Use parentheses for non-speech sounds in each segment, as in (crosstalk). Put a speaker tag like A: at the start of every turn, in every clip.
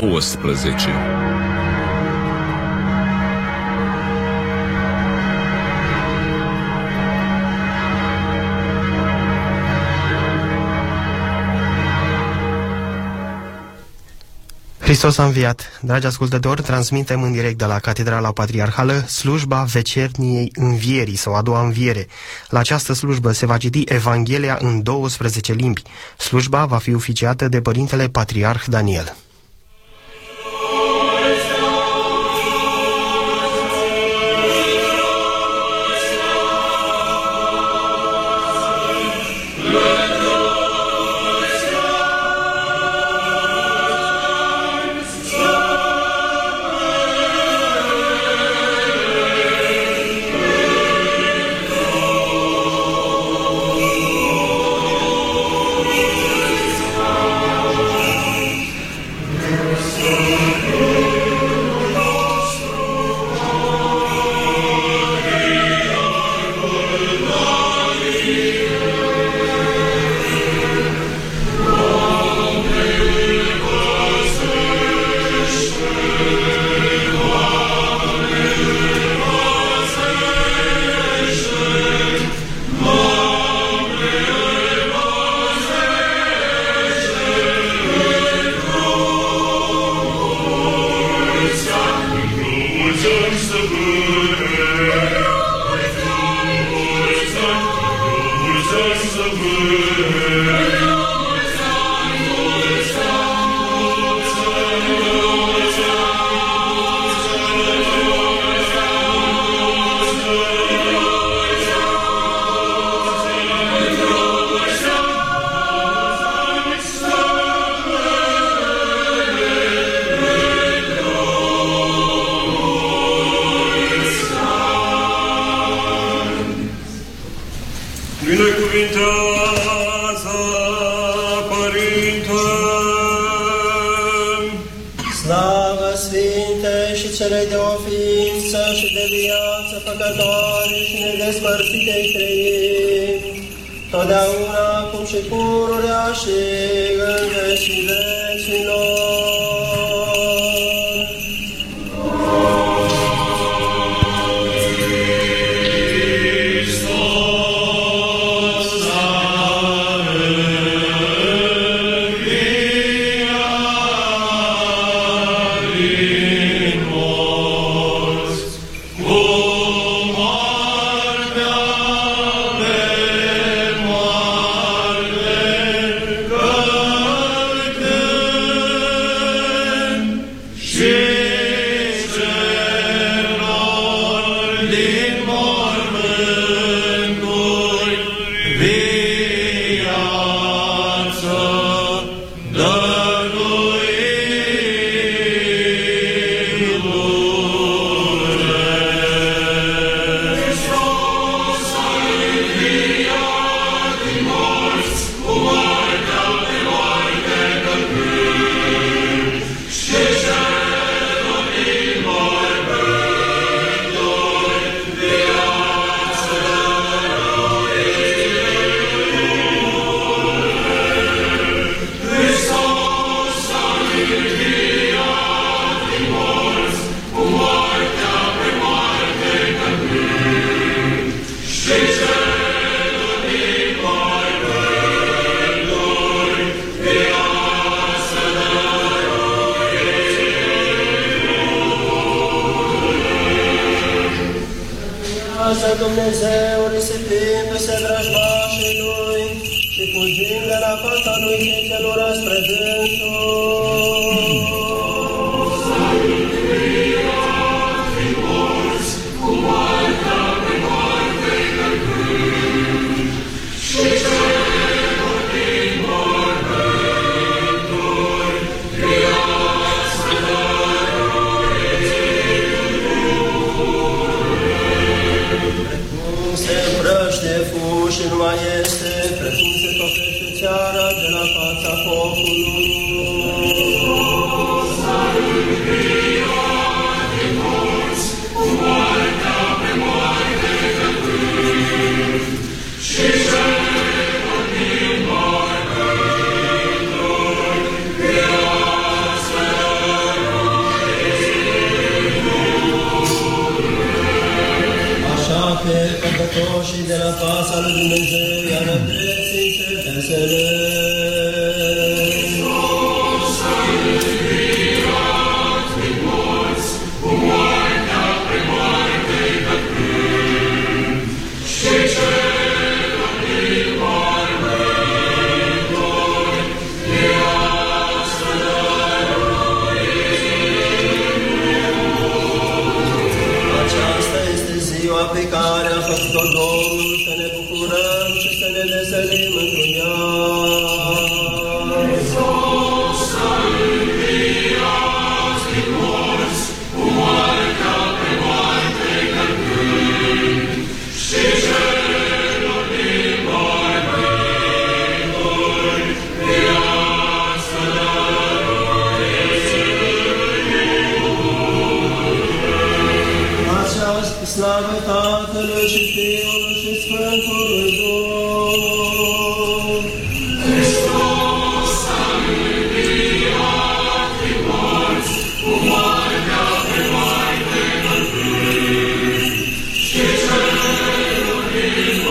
A: 12
B: Hristos a înviat. Dragi ascultători, transmitem în direct de la Catedrala Patriarhală slujba vecerniei învierii sau a doua înviere. La această slujbă se va citi Evanghelia în 12 limbi. Slujba va fi oficiată de Părintele Patriarh Daniel.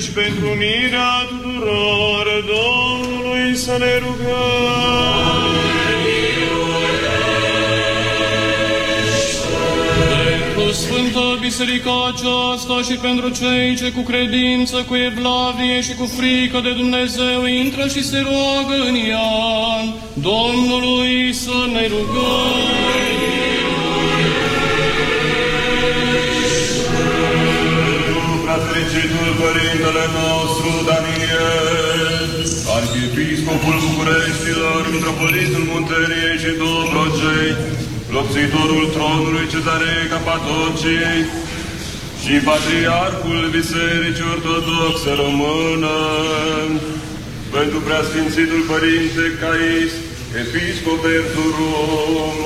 C: Biserici, pentru unirea tuturor, Domnului să ne rugăm.
D: Pentru Sfânta Biserica aceasta și pentru cei ce cu credință, cu evlavie și cu frică de Dumnezeu intră și se roagă în ea, Domnului să ne rugăm.
C: Părintele nostru Daniel, Arhiepiscopul Bucureștilor, Mitropolitul Munteniei și Dobrogei, Lopțitorul Tronului Cezarei Capadociei și Patriarhul Bisericii Ortodoxe Română, pentru Preasfințitul Părinte Cais, Episcop Erzurum,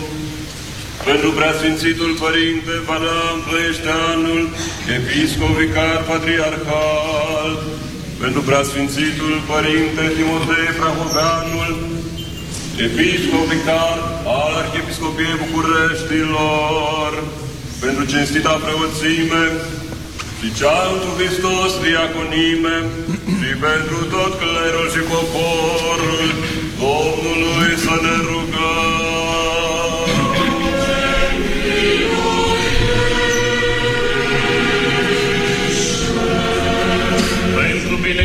C: pentru Preasfințitul Părinte Valam Plăieșteanul, Episcop Vicar Patriarhal, pentru Preasfințitul Părinte Timotei Prahoveanul, Episcop Vicar al Arhiepiscopiei Bucureștilor, pentru cinstita preoțime și cea întru Hristos diaconime și pentru tot clerul și poporul Domnului să ne rugăm.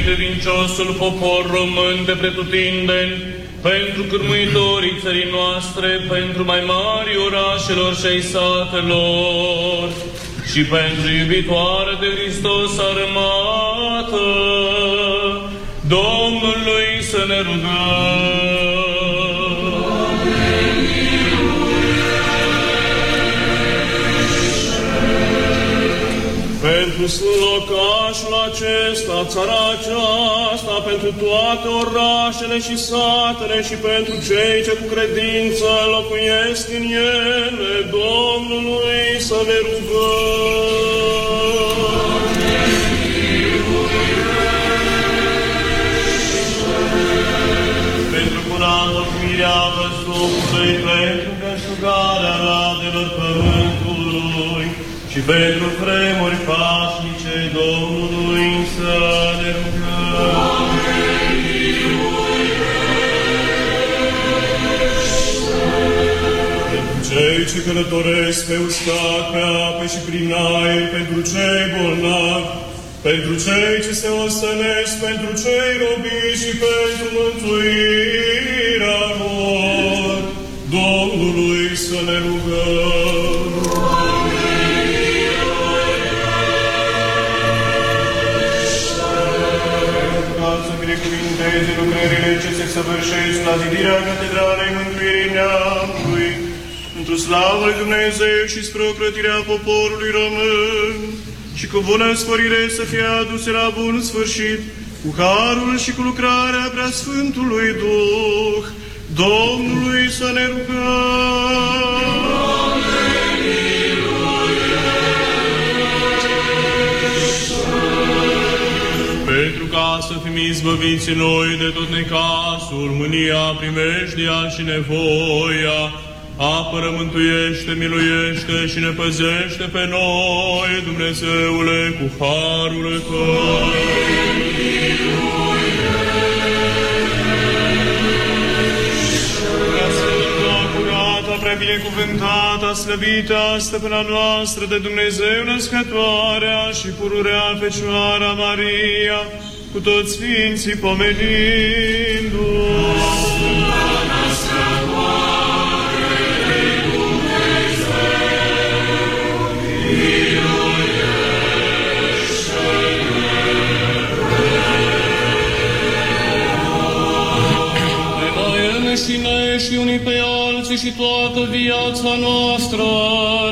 D: Pentru binecredinciosul popor român de pretutindeni, pentru cârmuitorii țării noastre, pentru mai mari orașelor și ai satelor, și pentru iubitoare de Hristos armată, Domnului să ne rugăm. Pentru locașul acesta, țara aceasta, pentru toate orașele și satele și pentru cei ce cu credință locuiesc în ele, Domnului să ne rugăm. Pentru curată firea văzut
E: Domnului pentru gășugarea radelor pământului și pentru vremuri pașnice Domnului să ne rugăm. Cei ce călătoresc pe uscat, pe ape și prin aer, pentru cei bolnavi, pentru cei ce se ostănesc, pentru cei robiți și pentru mântuirea lor, Domnului să ne rugăm. Binecuvinteze lucrările ce se săvârșesc la zidirea Catedralei Mântuirii Neamului, într-o slavă lui Dumnezeu și spre ocrătirea poporului român, și cu bună sfărire să fie aduse la bun sfârșit, cu harul și cu lucrarea preasfântului Duh, Domnului să ne rugăm. Ca să fim izbăviți noi de tot necazul, mânia, primejdia și nevoia, apără, mântuiește, miluiește și ne păzește pe noi, Dumnezeule, cu harul Tău. curată, prea binecuvântată, slăvită, stăpâna noastră de Dumnezeu născătoarea și pururea Fecioara Maria, cu toți Sfinții pomenindu-o. Pe noi înșine și unii pe alții și toată viața noastră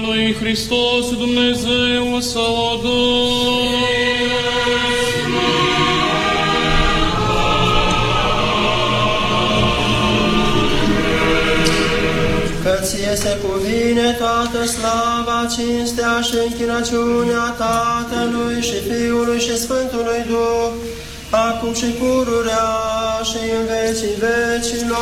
E: lui Hristos Dumnezeu să o dăm.
F: Se cuvine toată slava, cinstea și închinăciunea Tatălui și Fiului și Sfântului Duh, acum și pururea și în vecii vecilor.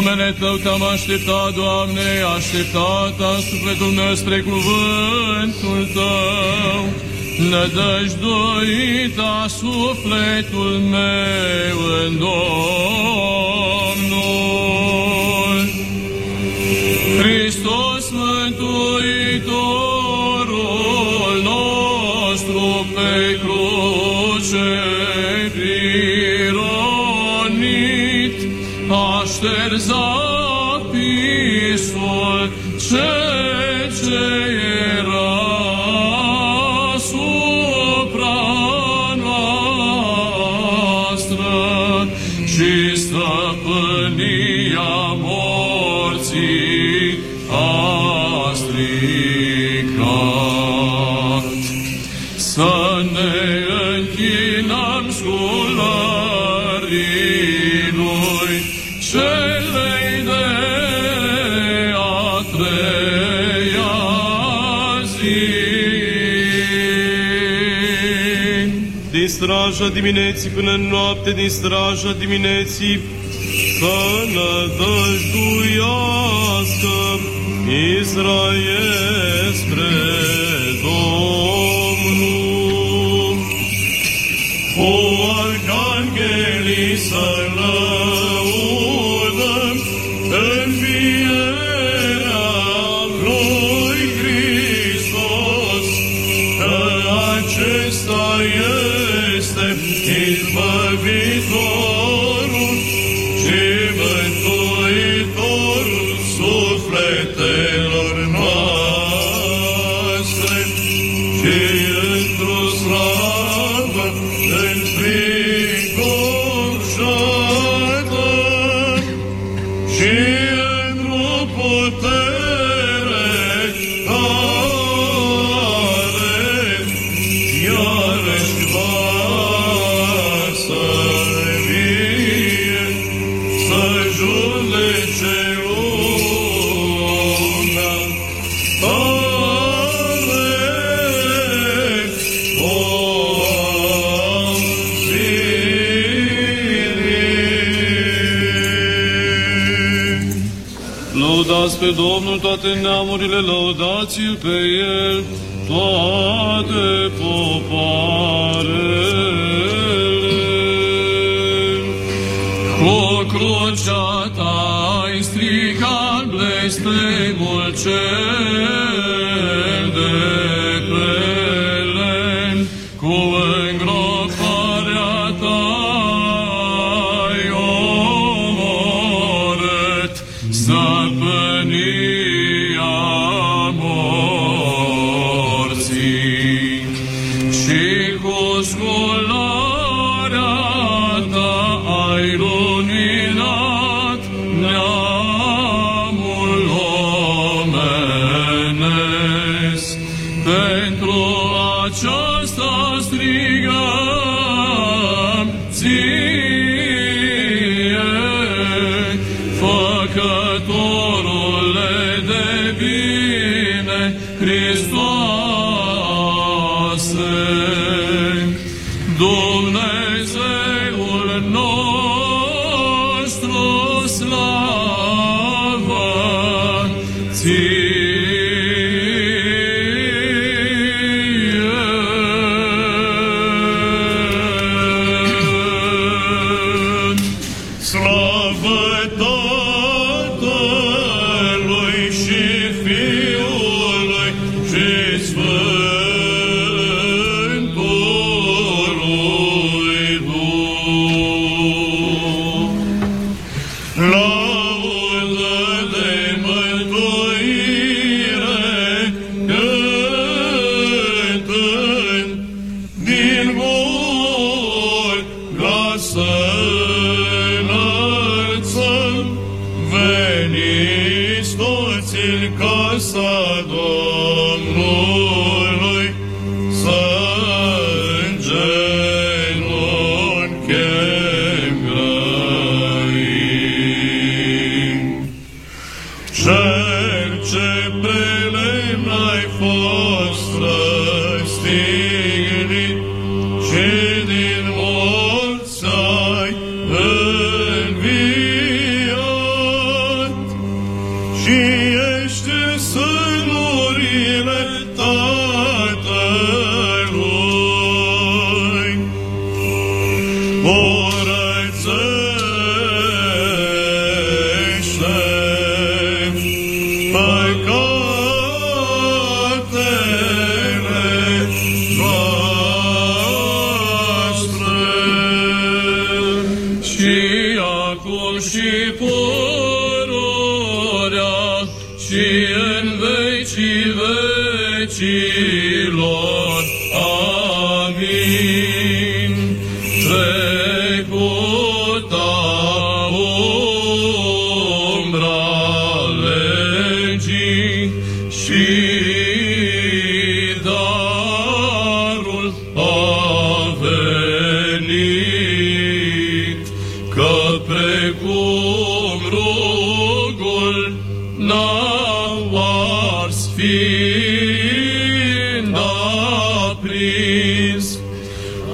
F: numele Tău te-am așteptat, Doamne, așteptat sufletul meu spre cuvântul Tău. Nădăjduita sufletul meu în Domnul. Hristos Mântuitorul nostru pe cruce pironit, a șters apisul
E: cel straja dimineții până în noapte, din straja dimineții să nădăjduiască Israel spre Domnul. O arhanghelii să psalmurile,
F: laudați pe El, toate, toate.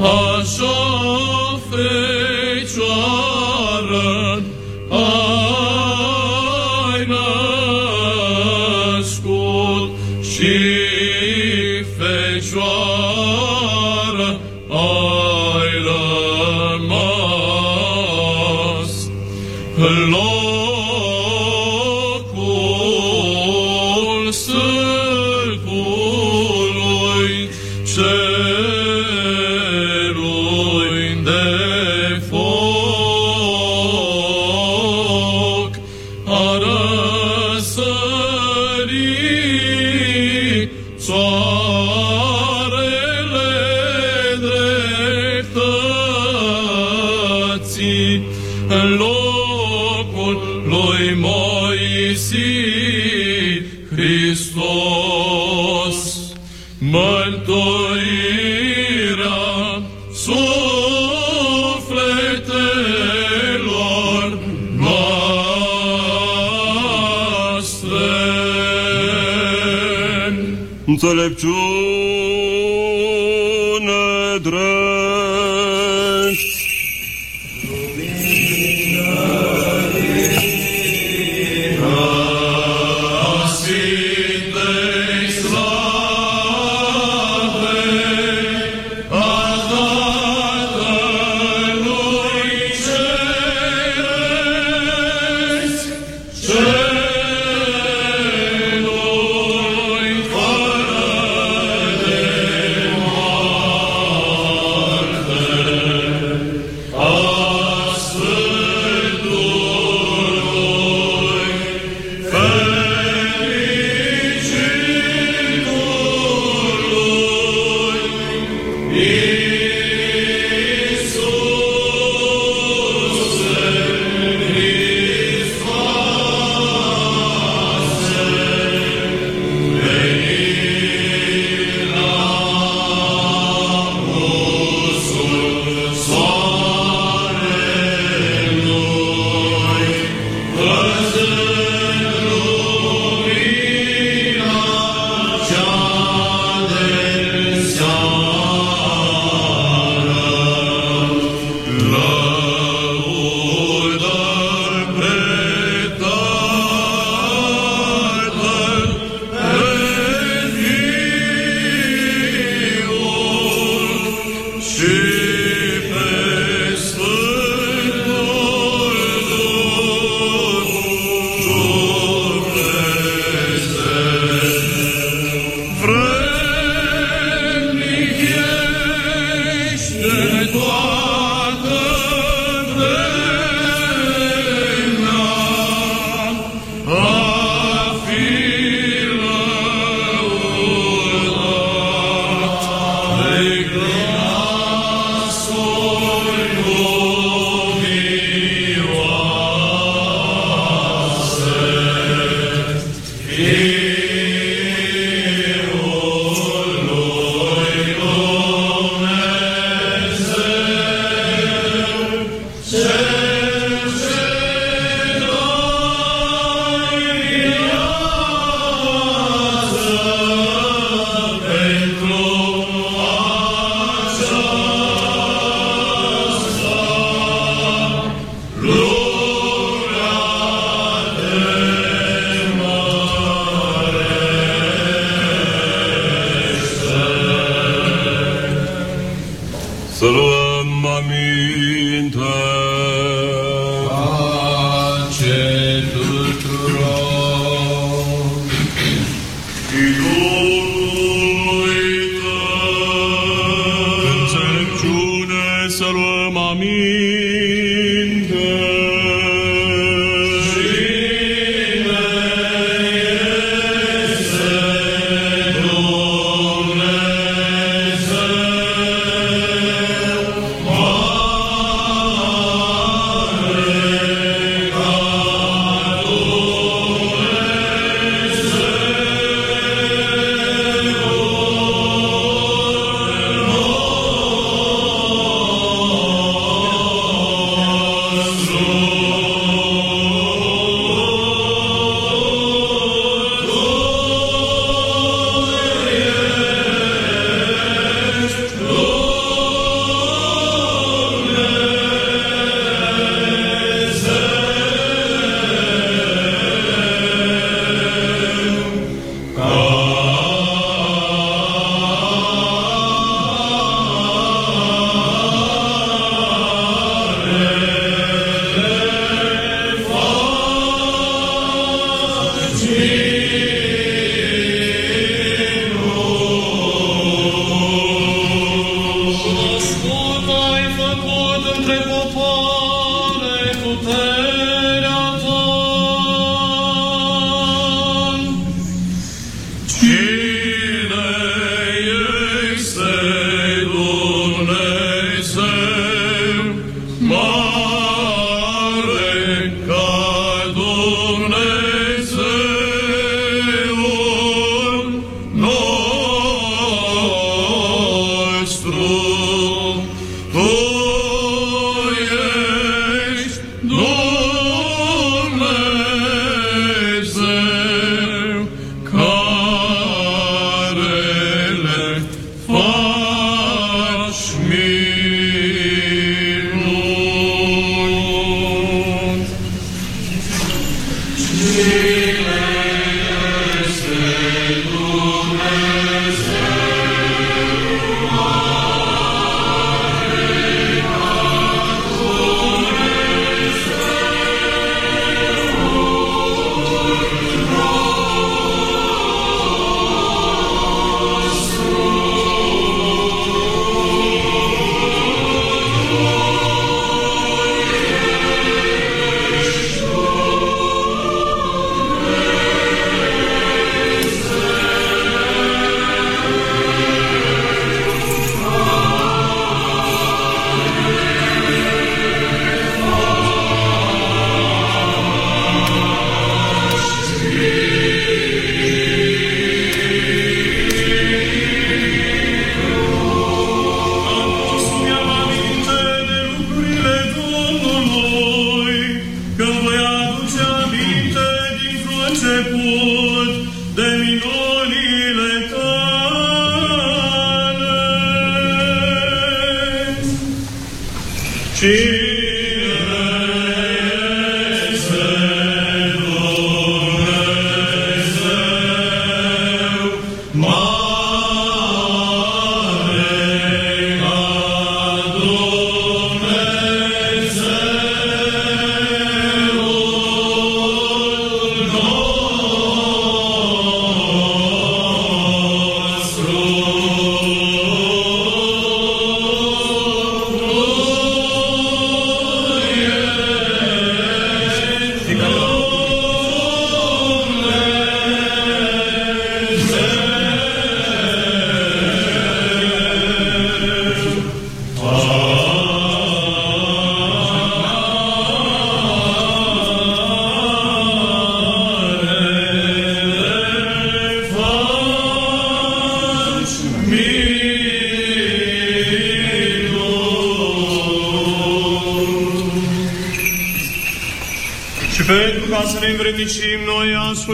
F: Așa
G: Înțelepciune drept.
E: Amen.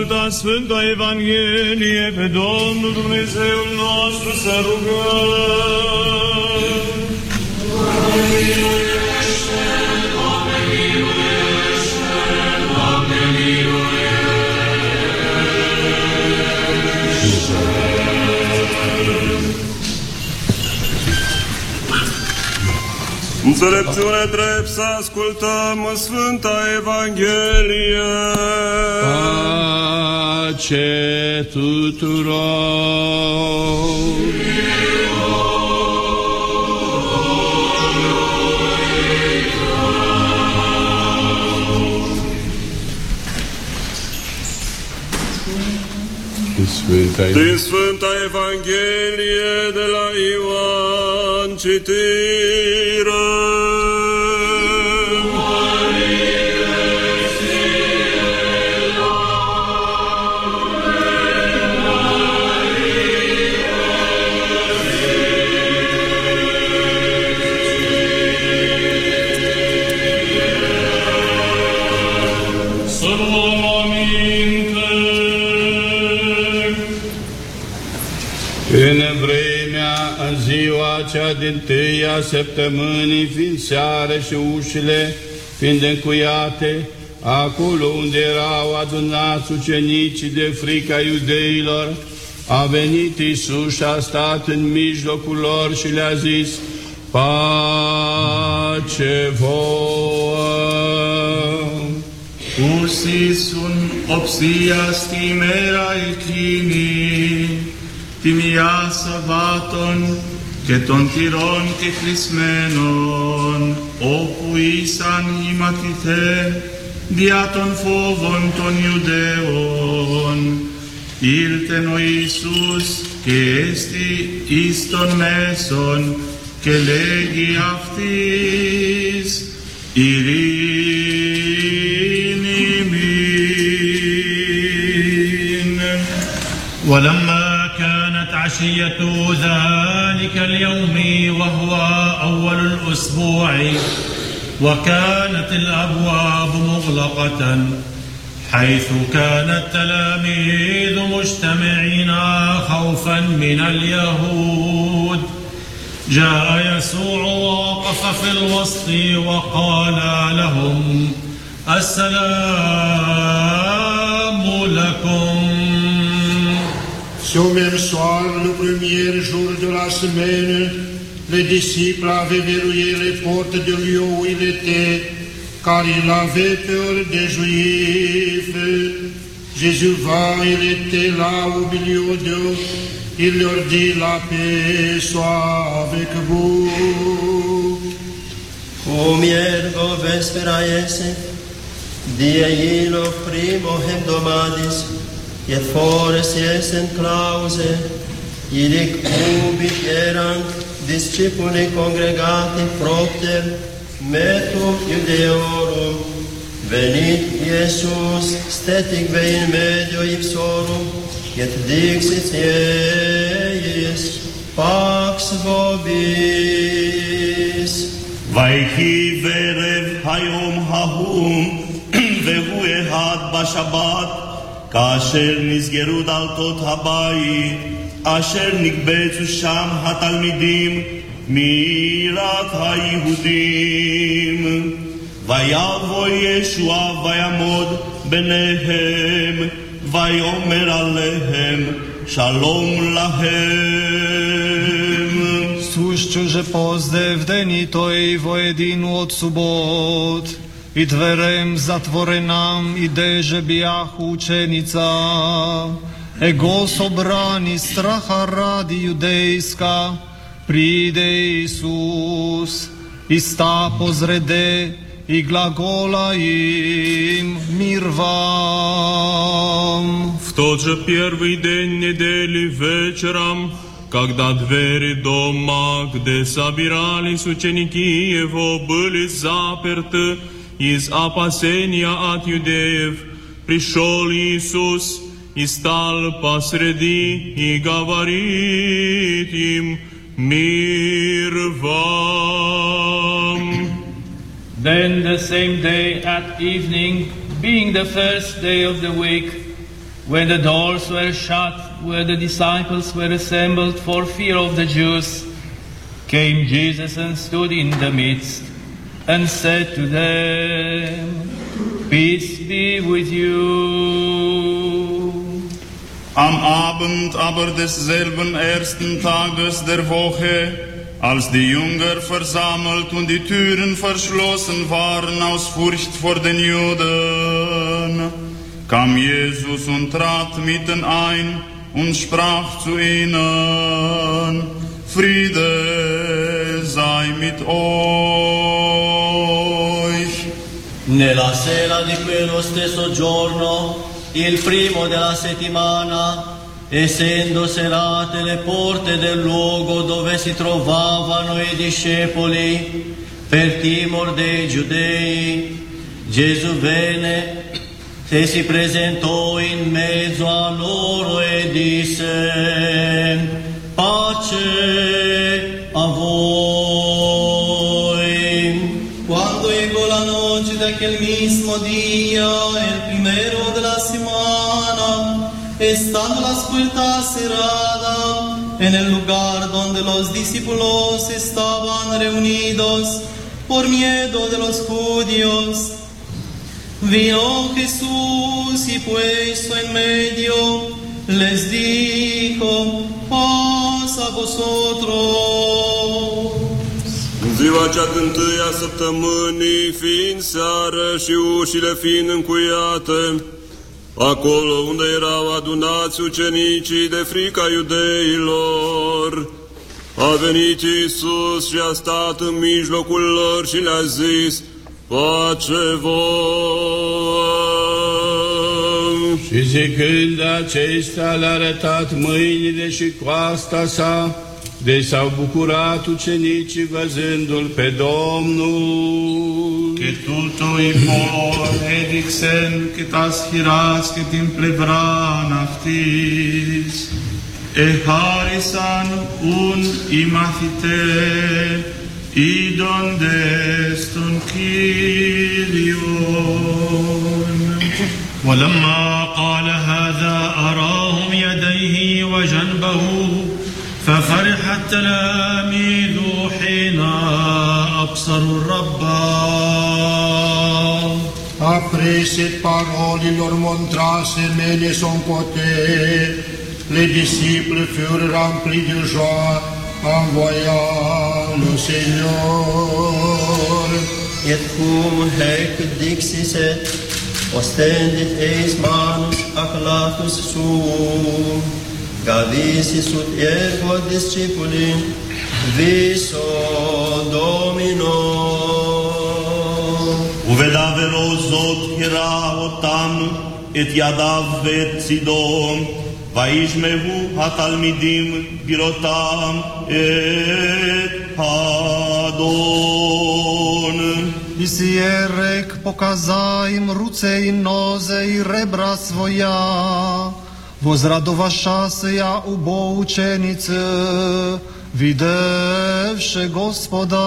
E: ascultat Sfânta Evanghelie pe Domnul Dumnezeul nostru să rugăm. Miluiește, Doamne, miluiește, Doamne, miluiește.
C: Înțelepciune drept să ascultăm Sfânta Evanghelie
H: Pace tuturor!
G: Sfânta
C: Din Sfânta Evanghelie de la Ioan citire.
H: Ziua cea din tâia săptămânii, fiind seară și ușile fiind încuiate, acolo unde erau adunați ucenicii de frica iudeilor, a venit Isus și a stat în mijlocul lor și le-a zis, Pace vouă!
G: Usis un opsias timera eclini, timia savaton, και των τυρών και χρησμένων, όπου ήσαν οι μαθητέ δια των φόβων των Ιουδαίων. Ήλθεν ο Ιησούς και έστι εις των μέσων και λέγει αυτής ειρήνη μην.
I: عشية ذلك اليوم وهو أول الأسبوع. وكانت الأبواب مغلقة حيث كان التلاميذ مجتمعين خوفا من اليهود. جاء يسوع ووقف في الوسط وقال لهم السلام لكم.
J: Sur au même soir, le premier jour de la semaine, les disciples avaient verrouillé les portes de lieu où il était, car il avait peur des Juifs. Jésus va, il était là au milieu d'eux. Il leur dit, la paix soit avec vous.
B: Cum ergo vespera esse, die illo primo hebdomadis, Efore sunt clause, ilic ubi erant, discipuli congregati propter, metu iudeorum, venit Iesus, stetic vei în mediu ipsorum, et dixit eis, pax vobis.
K: Vaihi verev haiom hahum, (clears throat) vehu had bashabat, ca asher נסגרו דלתות הבית, אשר נקבצו שם התלמידים מיראת היהודים. ויבוא ישוע ויעמוד ביניהם, ויאמר עליהם שלום להם.
L: Sušću že pozdev denitoj vojedinu od subot субот, и дверем затворенам, идеже бях ученица, его собрани страха ради юдейска, приде Исус, и ста позреде, и глагола им мир вам.
E: В тот же первый день недели вечером, когда двери дома, где собирались ученики его, были заперты из опасения от юдеев, пришел Иисус и стал посреди и говорит им, мир вам.
M: Then the same day at evening, being the first day of the week, when the doors were shut, where the disciples were assembled for fear of the Jews, came Jesus and stood in the midst and said to them, Peace be with you.
K: Am Abend aber desselben ersten Tages der Woche
G: Als die Jünger versammelt und die Türen verschlossen waren aus Furcht vor den Juden, kam Jesus und trat mitten ein und sprach zu ihnen, Friede sei mit euch.
N: Nella sera di quello stesso giorno, il primo della settimana, essendo serate le porte del luogo dove si trovavano i discepoli, per timor dei giudei, Gesù venne e si presentò in mezzo a loro e disse, pace a voi.
O: Cuando llegó la noche de aquel mismo día, el primero de la semana, estando las puertas cerradas en el lugar donde los discípulos estaban reunidos por miedo de los judíos, vino Jesús y puesto en medio, les dijo, paz a vosotros.
C: În ziua cea din a săptămânii, fiind seară și ușile fiind încuiate, acolo unde erau adunați ucenicii de frica iudeilor, a venit Iisus și a stat în mijlocul lor și le-a zis, pace vouă!
G: Și zicând acestea le-a arătat mâinile și coasta sa, de s-au bucurat ucenicii văzându-l pe Domnul.
F: Che tutto il mor edixen che tas hiras che tim plevran aftis, e harisan un imathite, idon deston Kyrion.
I: ولما قال هذا أراهم يديه وجنبه ففرح التلاميذ حين أبصروا الرب
J: Après cette parole, ils leur montra ses mains et son côté. Les disciples furent remplis de joie en voyant le Seigneur.
B: Et cum hec dixiset, ostendit eis manus ac latus suum, gavisi sut ergo discipuli, viso Domino.
K: ובדבר זאת הראה אותם את ידיו ואת צידו, וישמעו התלמידים בראותם את האדון.
O: I sierek pokaza im ruce i noze i rebra svoja, возрадоваша се я убо ученице, видевше Господа.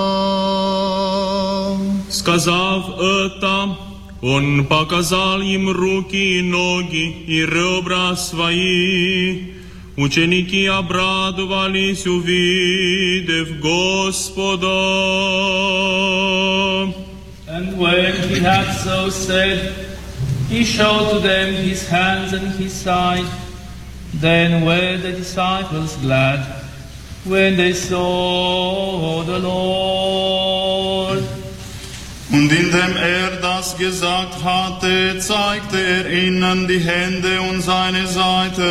E: Сказав это, он показал им руки и ноги и ребра свои. Ученики обрадовались, увидев Господа.
M: And when he had so said, he showed to them his hands and his side. Then were the disciples glad when they saw the Lord.
G: Und indem er das gesagt hatte, zeigte er ihnen die Hände und seine Seite.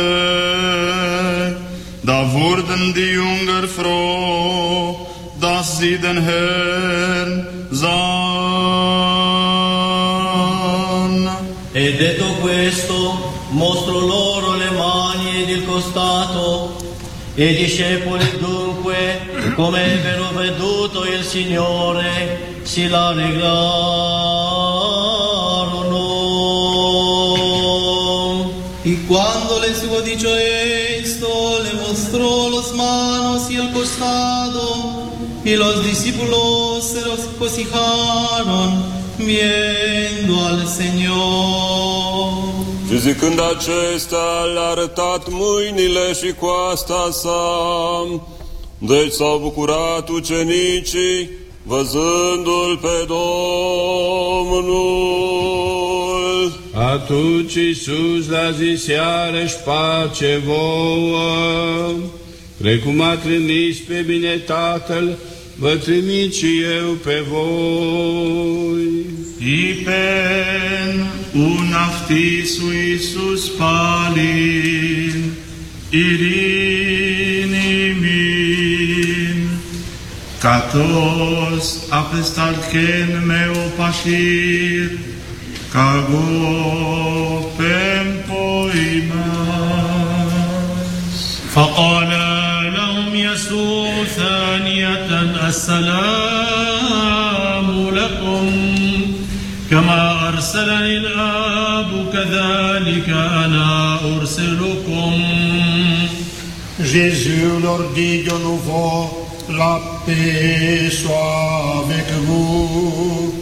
G: Da wurden die Jünger froh, dass sie den Herrn sahen.
N: E detto questo, mostrò loro le mani ed il costato. E i discepoli dunque, come ebbero veduto il Signore, si rallegrarono.
O: Y cuando les hubo dicho esto, le mostró los manos y el costado, y los discípulos se regocijaron viendo al Señor.
C: Și zicând acestea, le-a arătat mâinile și coasta sa. Deci s-au bucurat ucenicii, văzându-l pe Domnul.
G: Atunci Iisus le-a zis iarăși pace vouă.
H: precum a trimis pe mine Tatăl, vă trimit și eu pe voi.
E: Ipen un aftisu Iisus palin, irinimin, katos apestalken meo pashir, kago poimas.
I: فقال السلام لكم كما أرسلني الآب كذلك أنا أرسلكم
J: Jésus leur dit de nouveau, la paix soit avec vous.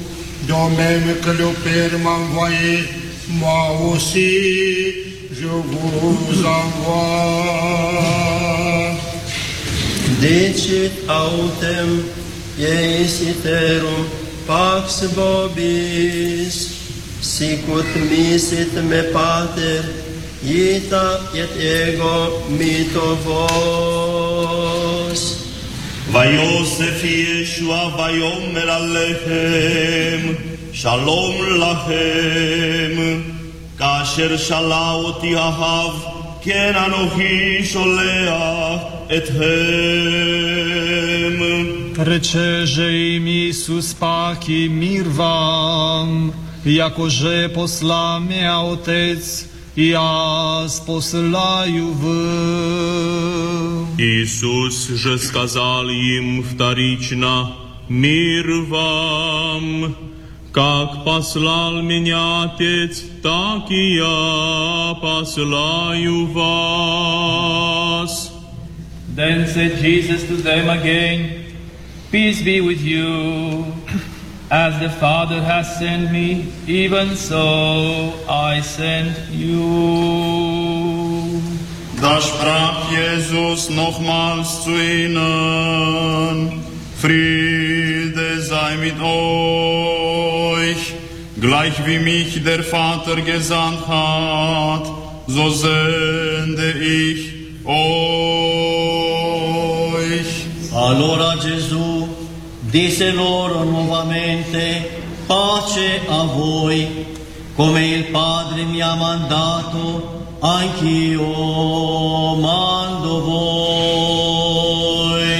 J: De même que le Père m'a envoyé, moi aussi, je vous envoie.
B: Dicit autem eis iterum pax vobis, sicut misit me pater, ita et ego mito vos.
K: ויוסף ישוע ויאמר עליכם, שלום לכם. כאשר שאלה אותי אהב, כן אנוכי שולח אתכם.
O: Rečeže im Isus paki mir vam, jakože posla me Otec, i аз посылаю в...
C: Иисус же сказал им вторично, «Мир вам! Как послал меня Отец, так и я послаю вас».
M: Then said Jesus to them again, Peace be with you. As the Father has sent me, even so I send you.
G: Da sprach Jesus nochmals zu ihnen, Friede sei mit euch, gleich wie mich der Vater gesandt hat, so sende ich euch.
N: Allora Gesù disse loro nuovamente, pace a voi, come il Padre mi ha mandato, anch'io mando voi.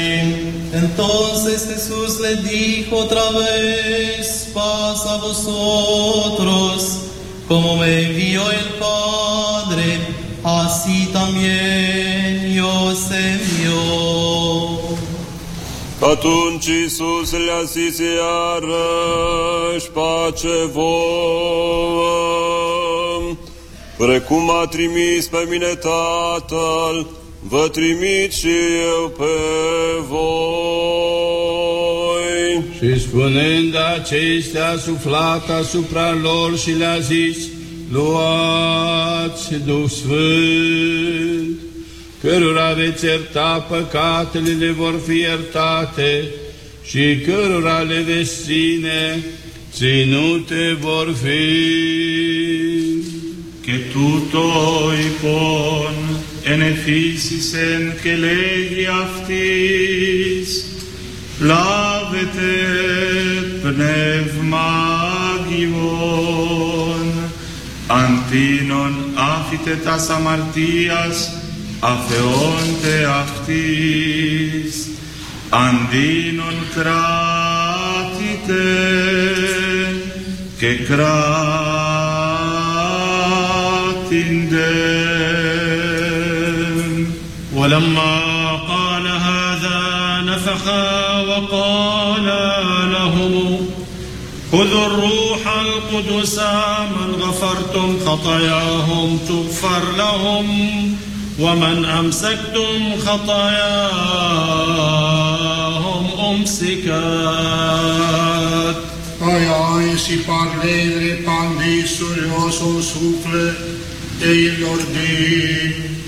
O: Entonces Jesús le dijo otra vez, paz a vosotros, como me envió el Padre, así también yo os envío.
C: Atunci Iisus le-a zis iarăși pace vouă, precum a trimis pe mine Tatăl, vă trimit și eu pe voi.
H: Și spunând acestea, a suflat asupra lor și le-a zis, luați Duh Sfânt, cărora veți ierta păcatele le vor fi iertate și cărora le veți ține, ținute vor fi.
E: Che tutto ενεθύσισεν και λέγει αυτής λάβετε πνεύμα αγιών, αντίνον άφητε τα αμαρτίας αφαιώντε αυτής. Αντίνον κράτητε και κράτηντε
I: ولما قال هذا نفخ وقال لهم خذوا الروح القدس من غفرتم خطاياهم تغفر لهم ومن أمسكتم خطاياهم أمسكت.
J: Aia ainsi parlé répandit sur son souffle, et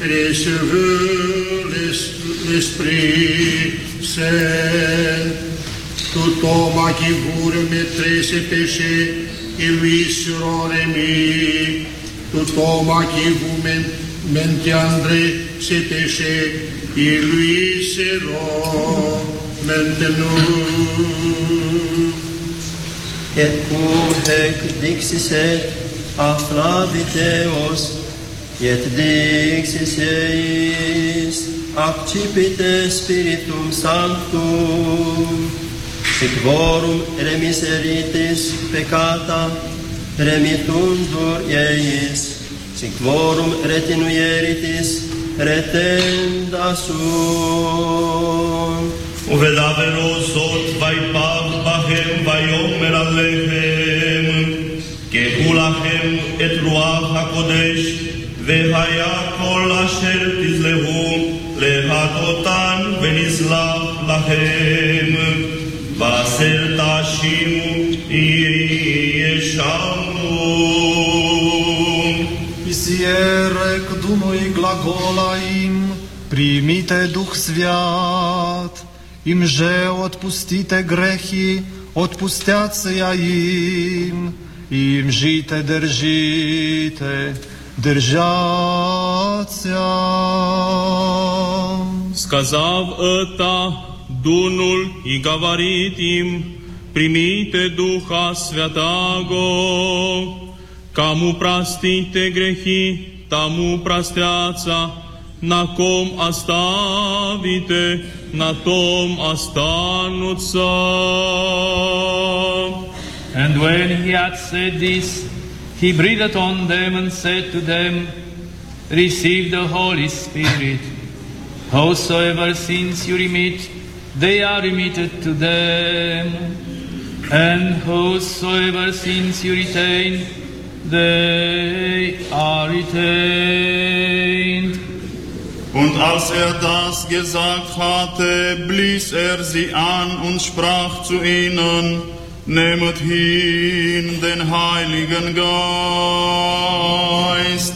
J: il leur dit, recevez l'es- l'Esprit Saint. Tout homme à qui vous remettrez ses péchés, ils lui seront remis. Tout homme à qui vous men- mente André se péchés, et lui seront maintenant.
B: Et uhec dixis et afflaviteos, et dixis eis accipite spiritum sanctum, sic vorum remiseritis peccata, remitundur eis, sic vorum retinuieritis, retenda sum.
K: Uvedavero sot vai pav bachem vai omer alechem, και κούλαχεμ ετ ρουάχ ακοντές Vehaya kol asher tizlehu lehatotan um, venislav lahem.
O: Vaser tashimu ieshamu Isierek dunui glagolaim primite Duh Свят, им же отпустите грехи, отпустятся я им, им жите держите, держаться.
F: Сказав это, дунул и говорит им, примите Духа Святаго, кому простите грехи, тому простятся, на ком оставите, на том останутся.
M: And when he had said this, he breathed on them and said to them, Receive the Holy Spirit. Whosoever sins you remit, they are remitted to them. And whosoever sins you retain, they are retained.
G: Und als er das gesagt hatte, blies er sie an und sprach zu ihnen, Nehmet hin den Heiligen Geist,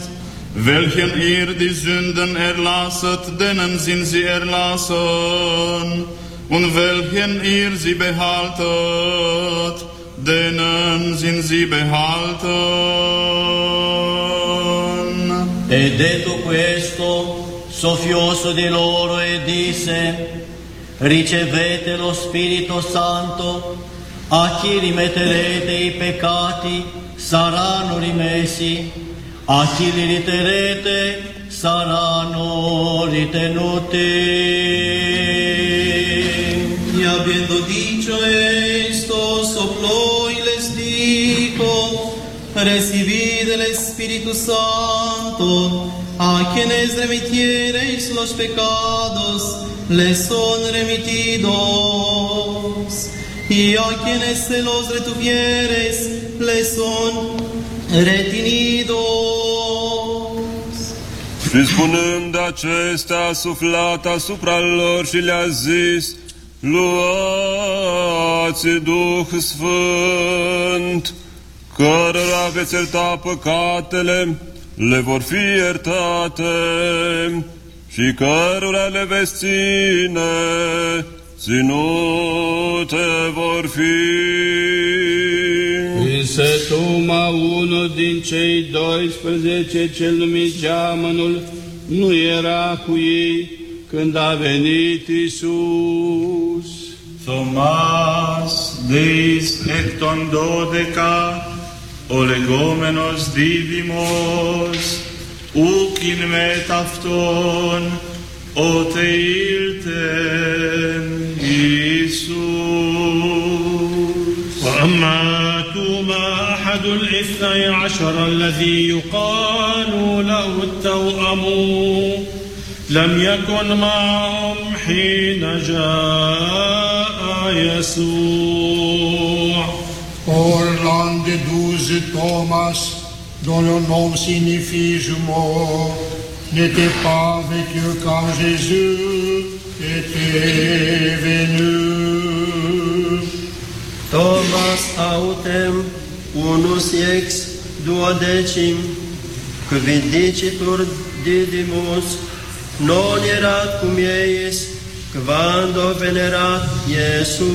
G: welchen ihr die Sünden erlasset, denen sind sie erlassen, und welchen ihr sie behaltet, denen sind sie behalten.
N: E detto questo, soffiò su di loro e disse, ricevete lo Spirito Santo, a chi rimetterete i peccati saranno rimessi, a chi li riterete saranno ritenuti.
O: Y habiendo dicho esto, sopló y les dijo, recibid el Espíritu Santo, a quienes remitiereis los pecados, les son remitidos, y a quienes se los retuviereis, les son retenidos.
C: Și spunând acestea, a suflat asupra lor și le-a zis, Luați Duh Sfânt, cărora veți ierta păcatele, le vor fi iertate, și cărora le veți ține, ținute vor fi.
H: Însă Toma, unul din cei 12, cel numit geamănul, nu era cu ei când a venit Isus.
E: Thomas deis ecton dodeca olegomenos divimos uc in metafton oteilten Iisus.
I: وأما توما أحد الاثني عشر الذي يقال له التوأم لم يكن معهم حين جاء يسوع.
J: Au l'un des douze Thomas, dont le nom signifie jumeau, n'était pas avec eux quand Jésus était venu.
B: Thomas autem unus ex duodecim, că vindicitor Didymus non erat cum eis, quando venerat Iesus.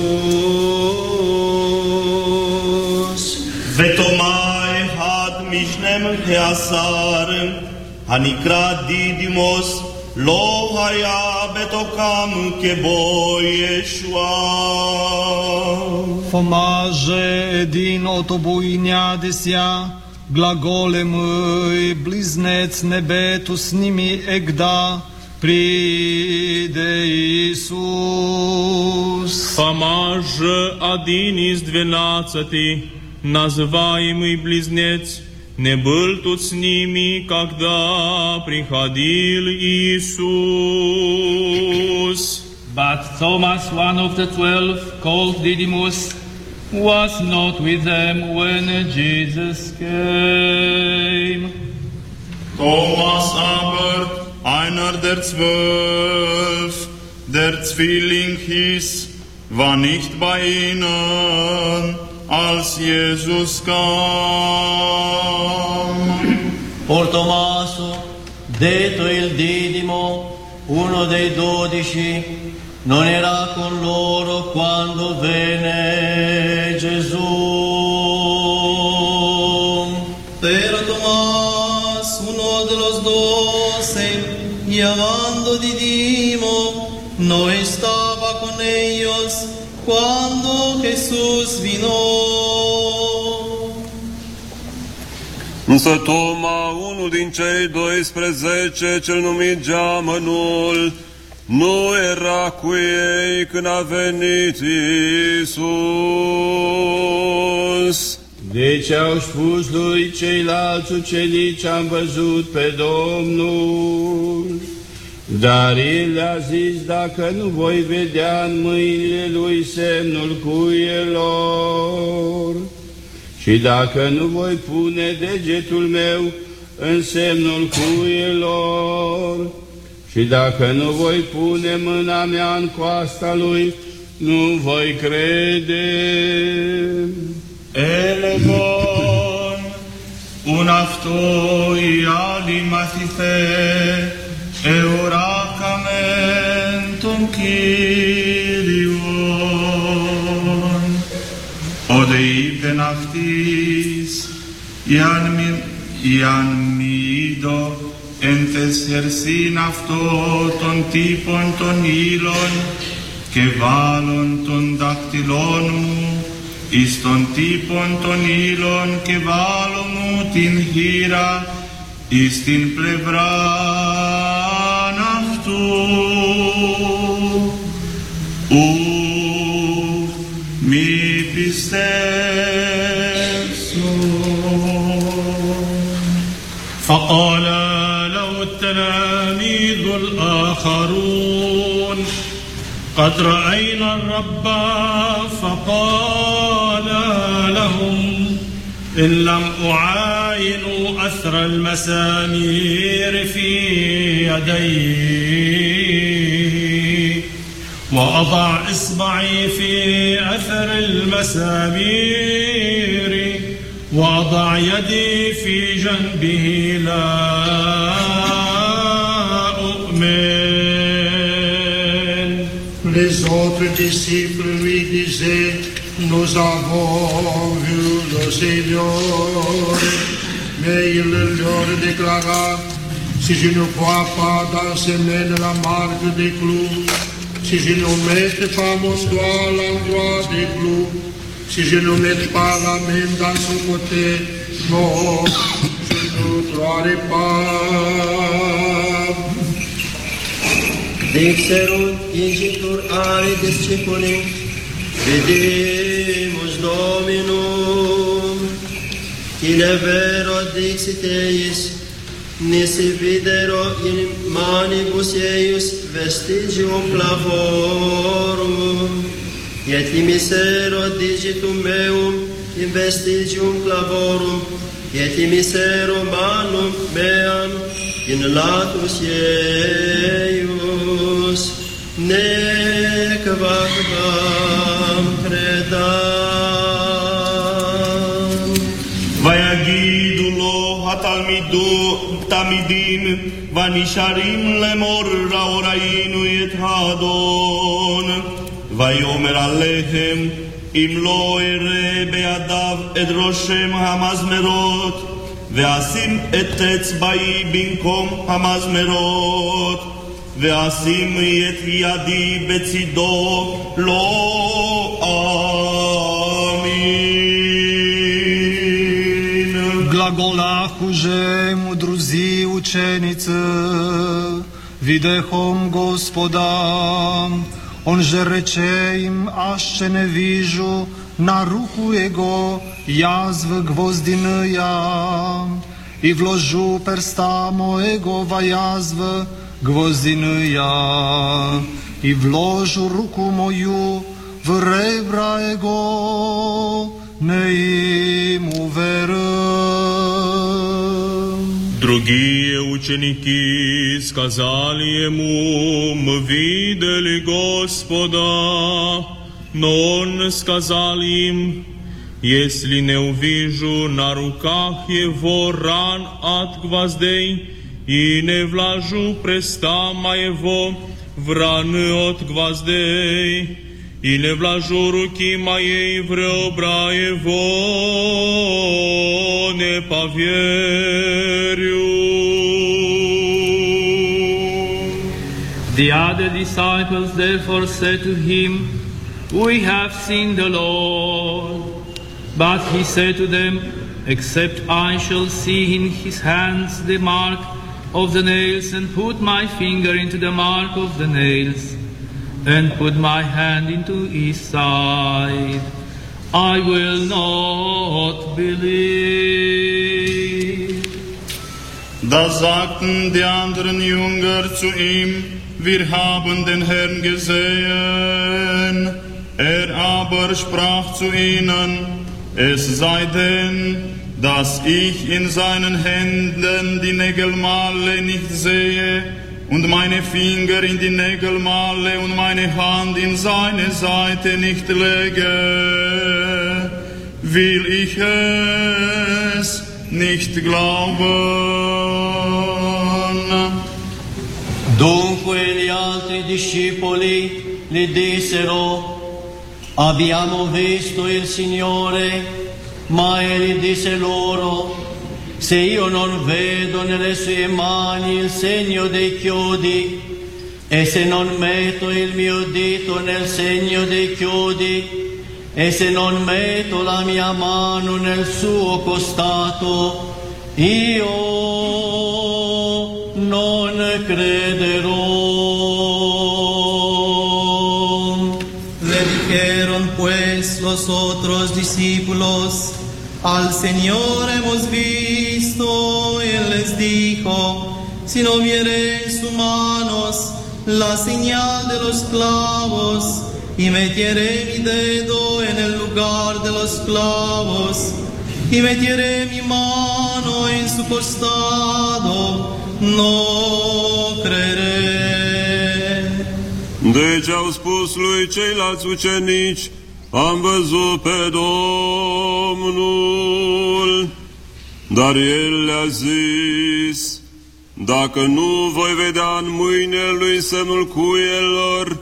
K: Vetomae had mishnem heasarem, הנקרא דידימוס, לא היה בתוכם כבו ישועה.
O: Fomaže din otobuinja desja, glagole măi, bliznec nebetu s nimi egda, pride Isus.
E: Помаже один из двенадцати, называемый близнец, не был тут с ними, когда приходил Иисус.
M: But Thomas, one of the twelve, called Didymus, was not with them when Jesus came.
G: Thomas aber, einer der zwölf, der Zwilling hieß, war nicht bei ihnen, Als Jesus kam.
N: Por Tommaso, detto il Didimo, uno dei dodici, non era con loro quando venne Gesù.
O: Pero Tomás, uno de los doce, llamando Didimo, no estaba con ellos cuando Jesús vino.
C: Însă Toma, unul din cei 12, cel numit Geamănul, nu era cu ei când a venit Iisus.
H: Deci au spus lui ceilalți ucenici, am văzut pe Domnul. Dar el a zis, dacă nu voi vedea în mâinile lui semnul cuielor și dacă nu voi pune degetul meu în semnul cuielor și dacă nu voi pune mâna mea în coasta lui, nu voi crede.
E: Elebon, un aftoi alimatite, εωράκαμεν τον Κύριον. Ode είπεν αυτής, Ιαν, μη- Ιαν μήδο, εν τεσσερσίν αυτό των τύπων των ύλων και βάλων των δακτυλών μου εις των τύπων των ύλων και βάλω μου την χείρα εις την πλευράν
I: فقال له التلاميذ الآخرون قد رأينا الرب فقال لهم إن لم أعاين أثر المسامير في يدي. وأضع إصبعي في أثر المسامير. وأضع يدي في جنبه لا أؤمن.
J: Les autres disciples nous avons vu le Seigneur. Mais il leur déclara, si je ne vois pas dans ses mains la marque des clous, si je ne mets pas mon doigt à l'endroit des clous, si je ne mets pas la main dans son côté, non, je ne croirai pas.
B: Dixerunt incitur ari discipuli, vidimus Dominum, Ine vero dixit eis, nisi videro in manibus eius vestigium clavorum, et imisero digitum meum in vestigium clavorum, et imisero manum meam in latus eius, nec vagam credam.
K: תלמידים ונשארים למור ראינו את האדון ויאמר עליהם אם לא אראה בידיו את ראשם המזמרות ואשים את אצבעי במקום המזמרות ואשים את ידי בצידו לא אמין.
O: גלגולה mučenice, videhom gospoda, on že reče im, ašće ne vižu, na ruku jego jazv gvozdinăia i vložu persta mojego va jazv gvozdinăia i vložu ruku moju v rebra ego ne im uverăm.
E: Другие ученики сказали ему, мы видели Господа, но он сказал им, если не увижу на руках его ран от гвоздей и не вложу преста моего в раны от гвоздей, i ne vlažu rukima jej preobrajevo ne pavieriu.
M: The other disciples therefore said to him, We have seen the Lord. But he said to them, Except I shall see in his hands the mark of the nails and put my finger into the mark of the nails, and put my hand into his side, I will not believe.
G: Da sagten die anderen Jünger zu ihm, wir haben den Herrn gesehen. Er aber sprach zu ihnen, es sei denn, dass ich in seinen Händen die Nägelmale nicht sehe und meine Finger in die Nägelmale und meine Hand in seine Seite nicht lege, will ich es nicht glauben.
N: Dunque gli altri discepoli gli dissero, abbiamo visto il Signore, ma egli disse loro, se io non vedo nelle sue mani il segno dei chiodi, e se non metto il mio dito nel segno dei chiodi, e se non metto la mia mano nel suo costato, io non crederò.
O: Le dijeron pues los otros discípulos, al Señor hemos visto, y él les dijo, si no vieres sus manos, la señal de los clavos, y metiere mi dedo en el lugar de los clavos, y metiere mi mano en su costado, no creeré.
C: Deci au spus lui ceilalți ucenici, am văzut pe Domnul. Dar el le-a zis, dacă nu voi vedea în mâinile lui semnul cuielor,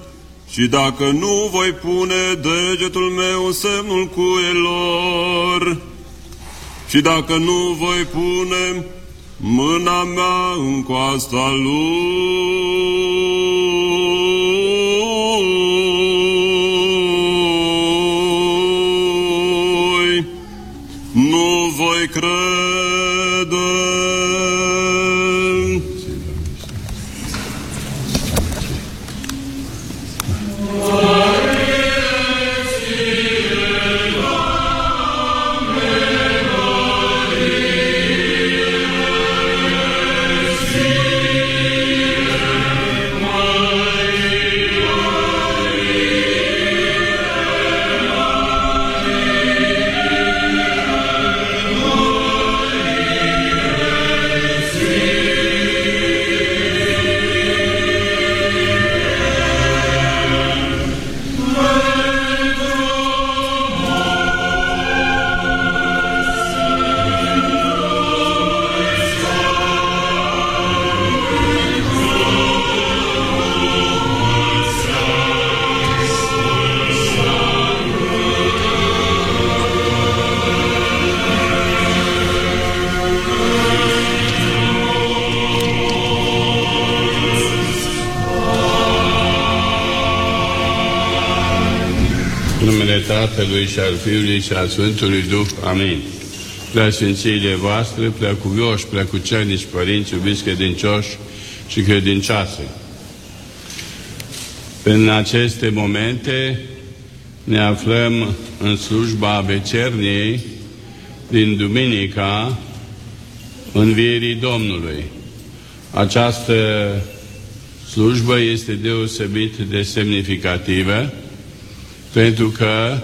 C: și dacă nu voi pune degetul meu semnul cuielor, și dacă nu voi pune mâna mea în coasta lui, nu voi crede.
H: Tatălui și al Fiului și al Sfântului Duh. Amin. Prea Sfințiile voastre, prea cuvioși, prea cucernici părinți, iubiți credincioși și credincioase. În aceste momente ne aflăm în slujba vecerniei din Duminica Învierii Domnului. Această slujbă este deosebit de semnificativă pentru că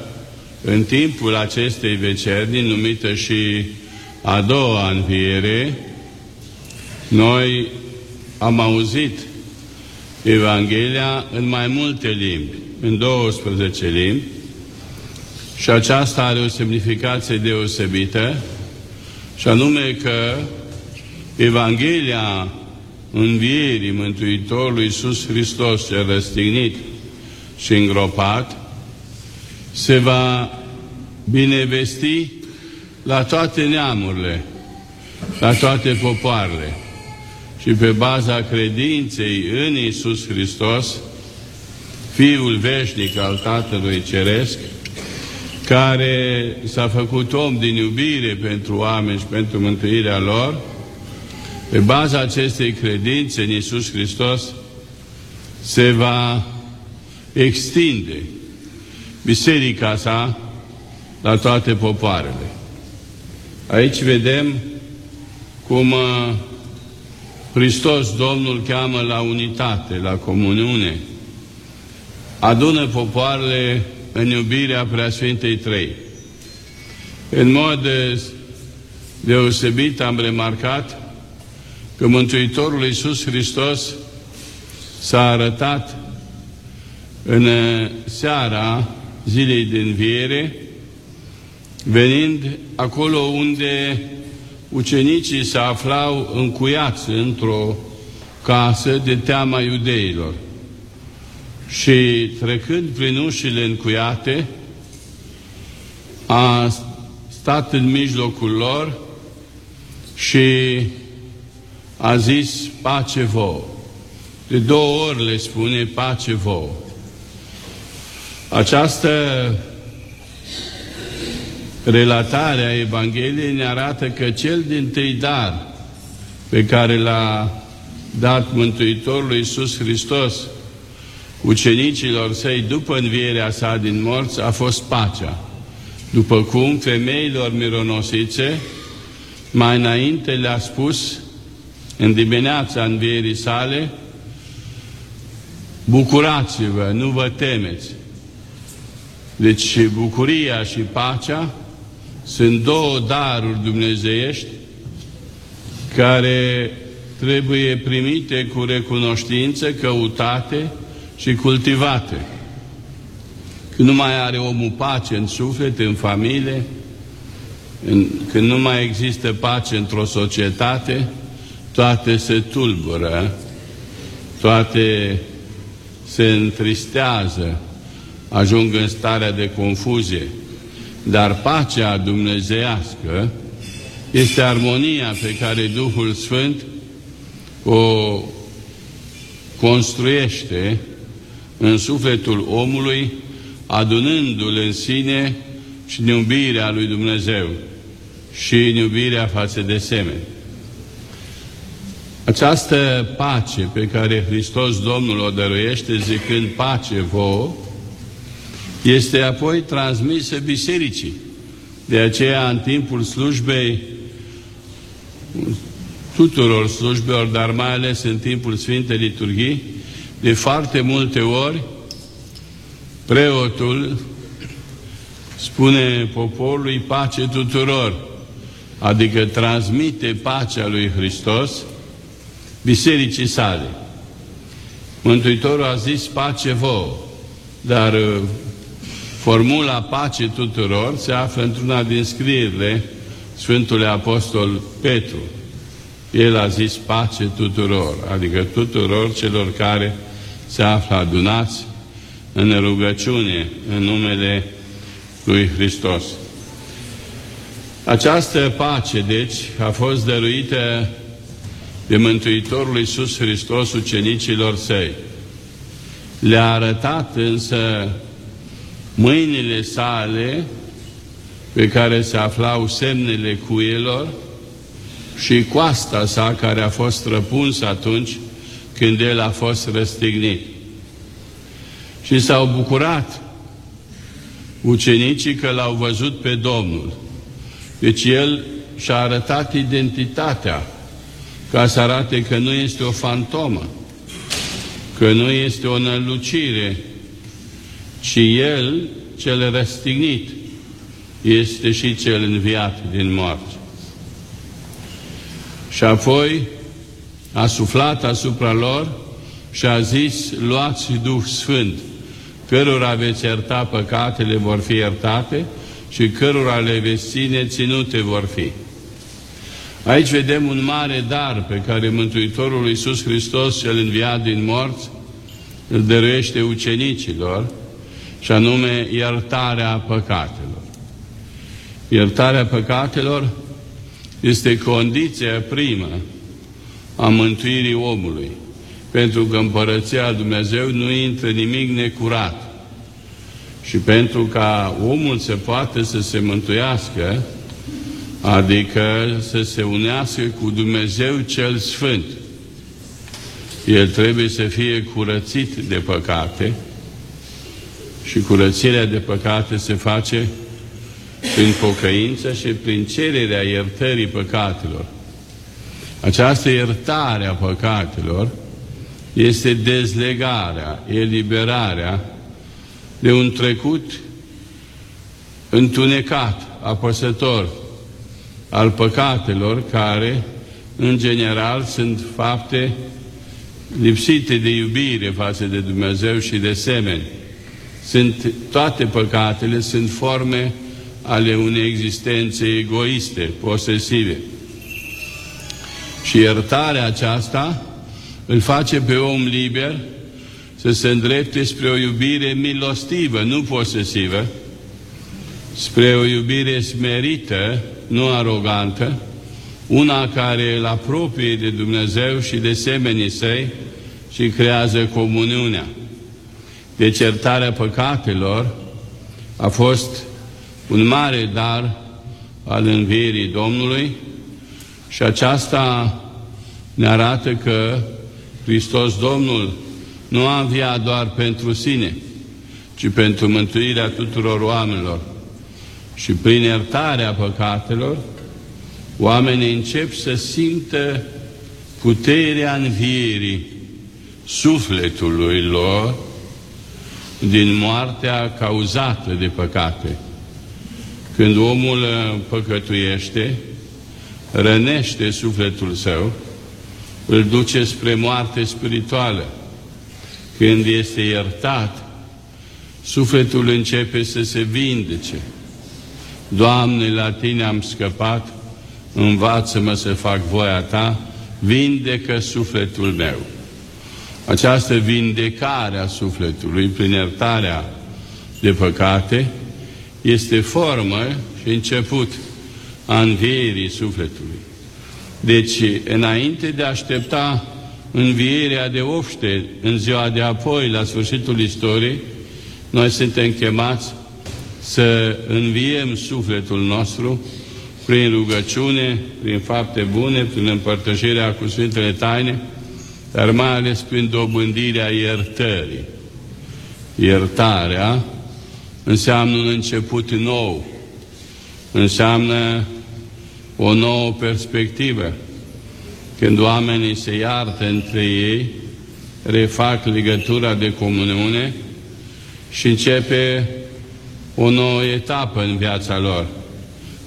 H: în timpul acestei vecerni, numită și a doua înviere, noi am auzit Evanghelia în mai multe limbi, în 12 limbi, și aceasta are o semnificație deosebită, și anume că Evanghelia învierii Mântuitorului Iisus Hristos cel răstignit și îngropat se va binevesti la toate neamurile, la toate popoarele. Și pe baza credinței în Iisus Hristos, Fiul veșnic al Tatălui Ceresc, care s-a făcut om din iubire pentru oameni și pentru mântuirea lor, pe baza acestei credințe în Iisus Hristos se va extinde biserica sa la toate popoarele. Aici vedem cum uh, Hristos Domnul cheamă la unitate, la comuniune, adună popoarele în iubirea Preasfintei Trei. În mod uh, deosebit am remarcat că Mântuitorul Iisus Hristos s-a arătat în uh, seara zilei de înviere, venind acolo unde ucenicii se aflau încuiați într-o casă de teama iudeilor. Și trecând prin ușile încuiate, a stat în mijlocul lor și a zis pace vouă. De două ori le spune pace vouă. Această relatare a Evangheliei ne arată că cel din tâi dar pe care l-a dat Mântuitorul Iisus Hristos ucenicilor săi după învierea sa din morți a fost pacea. După cum femeilor mironosițe mai înainte le-a spus în dimineața învierii sale Bucurați-vă, nu vă temeți. Deci bucuria și pacea sunt două daruri dumnezeiești care trebuie primite cu recunoștință, căutate și cultivate. Când nu mai are omul pace în suflet, în familie, în, când nu mai există pace într-o societate, toate se tulbură, toate se întristează, ajung în starea de confuzie. Dar pacea dumnezeiască este armonia pe care Duhul Sfânt o construiește în sufletul omului, adunându-l în sine și în iubirea lui Dumnezeu și în iubirea față de semeni. Această pace pe care Hristos Domnul o dăruiește zicând pace vouă, este apoi transmisă bisericii. De aceea, în timpul slujbei, tuturor slujbelor, dar mai ales în timpul Sfintei Liturghii, de foarte multe ori, preotul spune poporului pace tuturor, adică transmite pacea lui Hristos bisericii sale. Mântuitorul a zis pace vouă, dar Formula pace tuturor se află într-una din scrierile Sfântului Apostol Petru. El a zis pace tuturor, adică tuturor celor care se află adunați în rugăciune în numele lui Hristos. Această pace, deci, a fost dăruită de Mântuitorul Iisus Hristos ucenicilor săi. Le-a arătat însă mâinile sale pe care se aflau semnele cuielor și coasta sa care a fost răpunsă atunci când el a fost răstignit. Și s-au bucurat ucenicii că l-au văzut pe Domnul. Deci el și-a arătat identitatea ca să arate că nu este o fantomă, că nu este o nălucire, ci el, cel răstignit, este și cel înviat din moarte. Și apoi a suflat asupra lor și a zis, luați Duh Sfânt, cărora veți ierta păcatele vor fi iertate și cărora le veți ține ținute vor fi. Aici vedem un mare dar pe care Mântuitorul Iisus Hristos, cel înviat din morți, îl dăruiește ucenicilor, și anume iertarea păcatelor. Iertarea păcatelor este condiția primă a mântuirii omului, pentru că împărăția Dumnezeu nu intră nimic necurat. Și pentru ca omul să poată să se mântuiască, adică să se unească cu Dumnezeu cel Sfânt, el trebuie să fie curățit de păcate și curățirea de păcate se face prin pocăință și prin cererea iertării păcatelor. Această iertare a păcatelor este dezlegarea, eliberarea de un trecut întunecat, apăsător al păcatelor care, în general, sunt fapte lipsite de iubire față de Dumnezeu și de semeni. Sunt, toate păcatele sunt forme ale unei existențe egoiste, posesive. Și iertarea aceasta îl face pe om liber să se îndrepte spre o iubire milostivă, nu posesivă, spre o iubire smerită, nu arogantă, una care îl apropie de Dumnezeu și de semenii săi și creează comuniunea. Deci iertarea păcatelor a fost un mare dar al învierii Domnului și aceasta ne arată că Hristos Domnul nu a înviat doar pentru sine, ci pentru mântuirea tuturor oamenilor. Și prin iertarea păcatelor, oamenii încep să simtă puterea învierii sufletului lor din moartea cauzată de păcate. Când omul păcătuiește, rănește sufletul său, îl duce spre moarte spirituală. Când este iertat, sufletul începe să se vindece. Doamne, la Tine am scăpat, învață-mă să fac voia Ta, vindecă sufletul meu. Această vindecare a sufletului prin iertarea de păcate este formă și început a învierii sufletului. Deci, înainte de a aștepta învierea de ofște în ziua de apoi, la sfârșitul istoriei, noi suntem chemați să înviem sufletul nostru prin rugăciune, prin fapte bune, prin împărtășirea cu Sfintele Taine, dar mai ales prin dobândirea iertării. Iertarea înseamnă un început nou, înseamnă o nouă perspectivă. Când oamenii se iartă între ei, refac legătura de comuniune și începe o nouă etapă în viața lor.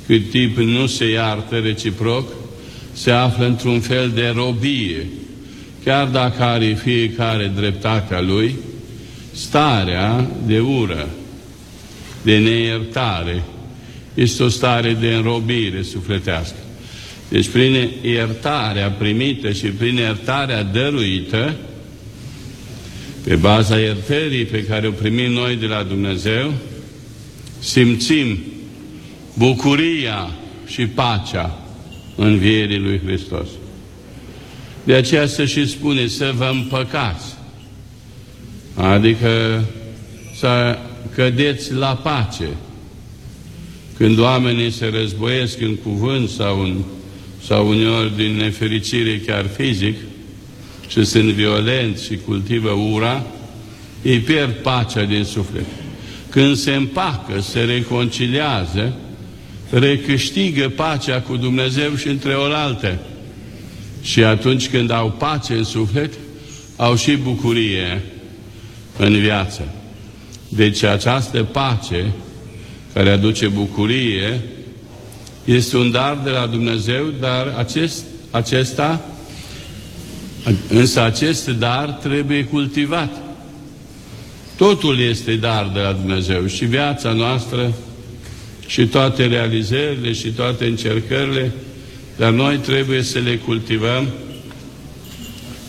H: Cât timp nu se iartă reciproc, se află într-un fel de robie. Chiar dacă are fiecare dreptatea lui, starea de ură, de neiertare, este o stare de înrobire sufletească. Deci prin iertarea primită și prin iertarea dăruită, pe baza iertării pe care o primim noi de la Dumnezeu, simțim bucuria și pacea învierii lui Hristos. De aceea să și spune să vă împăcați, adică să cădeți la pace. Când oamenii se războiesc în cuvânt sau, în, sau uneori din nefericire chiar fizic și sunt violenți și cultivă ura, ei pierd pacea din suflet. Când se împacă, se reconciliază, recâștigă pacea cu Dumnezeu și între oaltă. Și atunci când au pace în suflet, au și bucurie în viață. Deci această pace care aduce bucurie este un dar de la Dumnezeu, dar acest, acesta, însă acest dar trebuie cultivat. Totul este dar de la Dumnezeu și viața noastră și toate realizările și toate încercările, dar noi trebuie să le cultivăm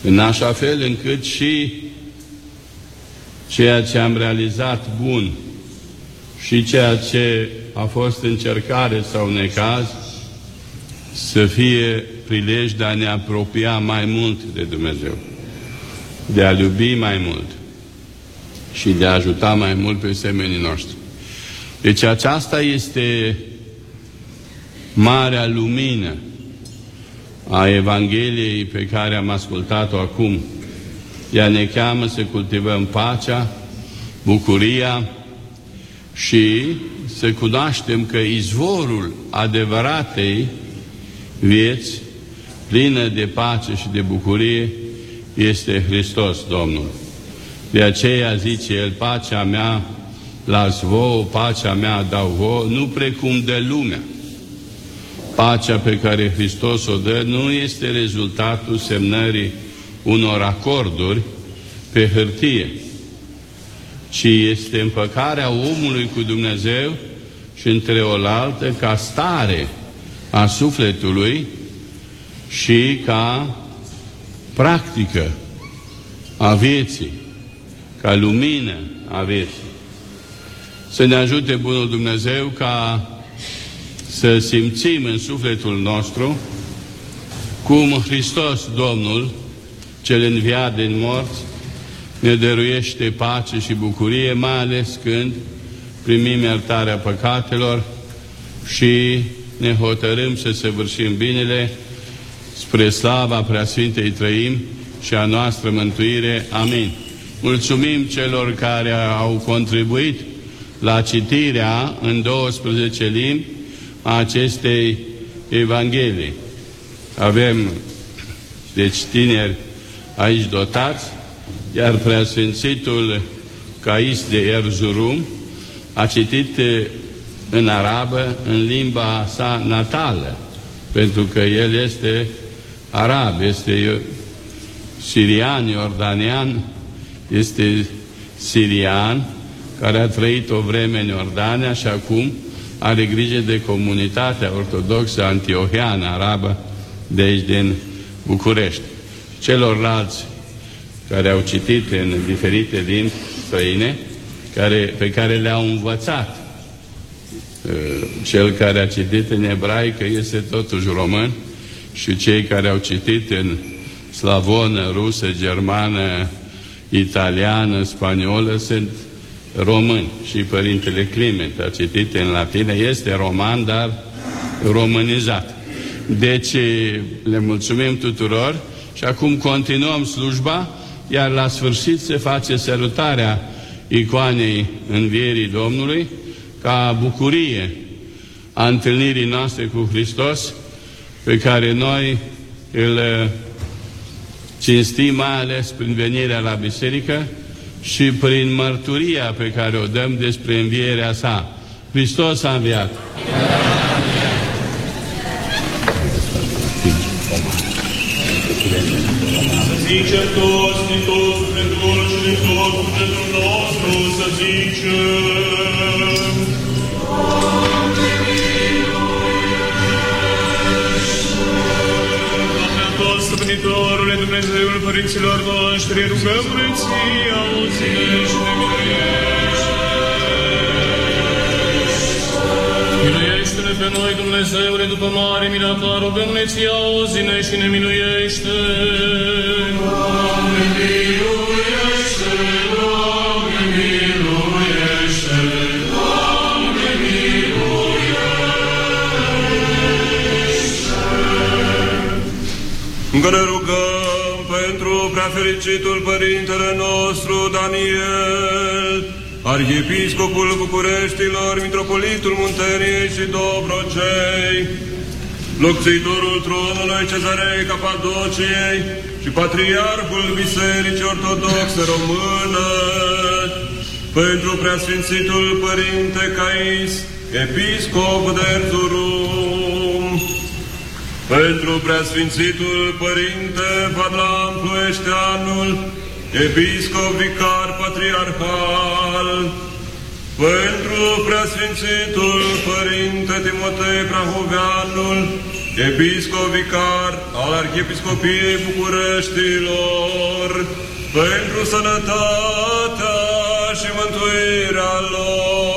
H: în așa fel încât și ceea ce am realizat bun și ceea ce a fost încercare sau necaz să fie prilej de a ne apropia mai mult de Dumnezeu, de a iubi mai mult și de a ajuta mai mult pe semenii noștri. Deci aceasta este marea lumină a Evangheliei pe care am ascultat-o acum. Ea ne cheamă să cultivăm pacea, bucuria și să cunoaștem că izvorul adevăratei vieți, plină de pace și de bucurie, este Hristos Domnul. De aceea zice El, pacea mea las vouă, pacea mea dau vouă, nu precum de lumea. Pacea pe care Hristos o dă nu este rezultatul semnării unor acorduri pe hârtie, ci este împăcarea omului cu Dumnezeu și între oaltă ca stare a sufletului și ca practică a vieții, ca lumină a vieții. Să ne ajute Bunul Dumnezeu ca să simțim în sufletul nostru cum Hristos Domnul, cel înviat din morți, ne dăruiește pace și bucurie, mai ales când primim iertarea păcatelor și ne hotărâm să săvârșim binele spre slava Preasfintei Trăim și a noastră mântuire. Amin. Mulțumim celor care au contribuit la citirea în 12 limbi a acestei Evanghelii. Avem, deci, tineri aici dotați, iar preasfințitul Cais de Erzurum a citit în arabă, în limba sa natală, pentru că el este arab, este sirian, iordanian, este sirian, care a trăit o vreme în Iordania și acum are grijă de comunitatea ortodoxă antiohiană arabă de aici din București. Celorlalți care au citit în diferite limbi străine, care, pe care le-au învățat. Uh, cel care a citit în ebraică este totuși român și cei care au citit în slavonă, rusă, germană, italiană, spaniolă sunt români și Părintele Clement a citit în latină, este roman, dar românizat. Deci le mulțumim tuturor și acum continuăm slujba, iar la sfârșit se face sărutarea icoanei învierii Domnului ca bucurie a întâlnirii noastre cu Hristos, pe care noi îl cinstim mai ales prin venirea la biserică, și prin mărturia pe care o dăm despre învierea sa. Hristos a înviat.
E: Zicem toți, din toți, pentru unul și din totul, pentru nostru, să zicem. Stăpânitorule Dumnezeul Părinților noștri, rugăm-ne ție, auzi-ne și ne miluiește. Miluiește-ne pe noi, Dumnezeule, după mare mila ta, rugăm-ne ție, auzi-ne și ne miluiește. Doamne, miluiește, Doamne, miluiește.
C: Preafericitul Părintele nostru Daniel, Arhiepiscopul Bucureștilor, Mitropolitul Munteniei și Dobrogei, locțitorul tronului Cezarei Capadociei și Patriarhul Bisericii Ortodoxe Română, pentru Preasfințitul Părinte Cais, Episcop de Erzurum, pentru Preasfințitul Părinte Vadlam Ploieșteanul, Episcop Vicar Patriarhal, pentru Preasfințitul Părinte Timotei Prahoveanul, Episcop Vicar al Arhiepiscopiei Bucureștilor, pentru sănătatea și mântuirea lor.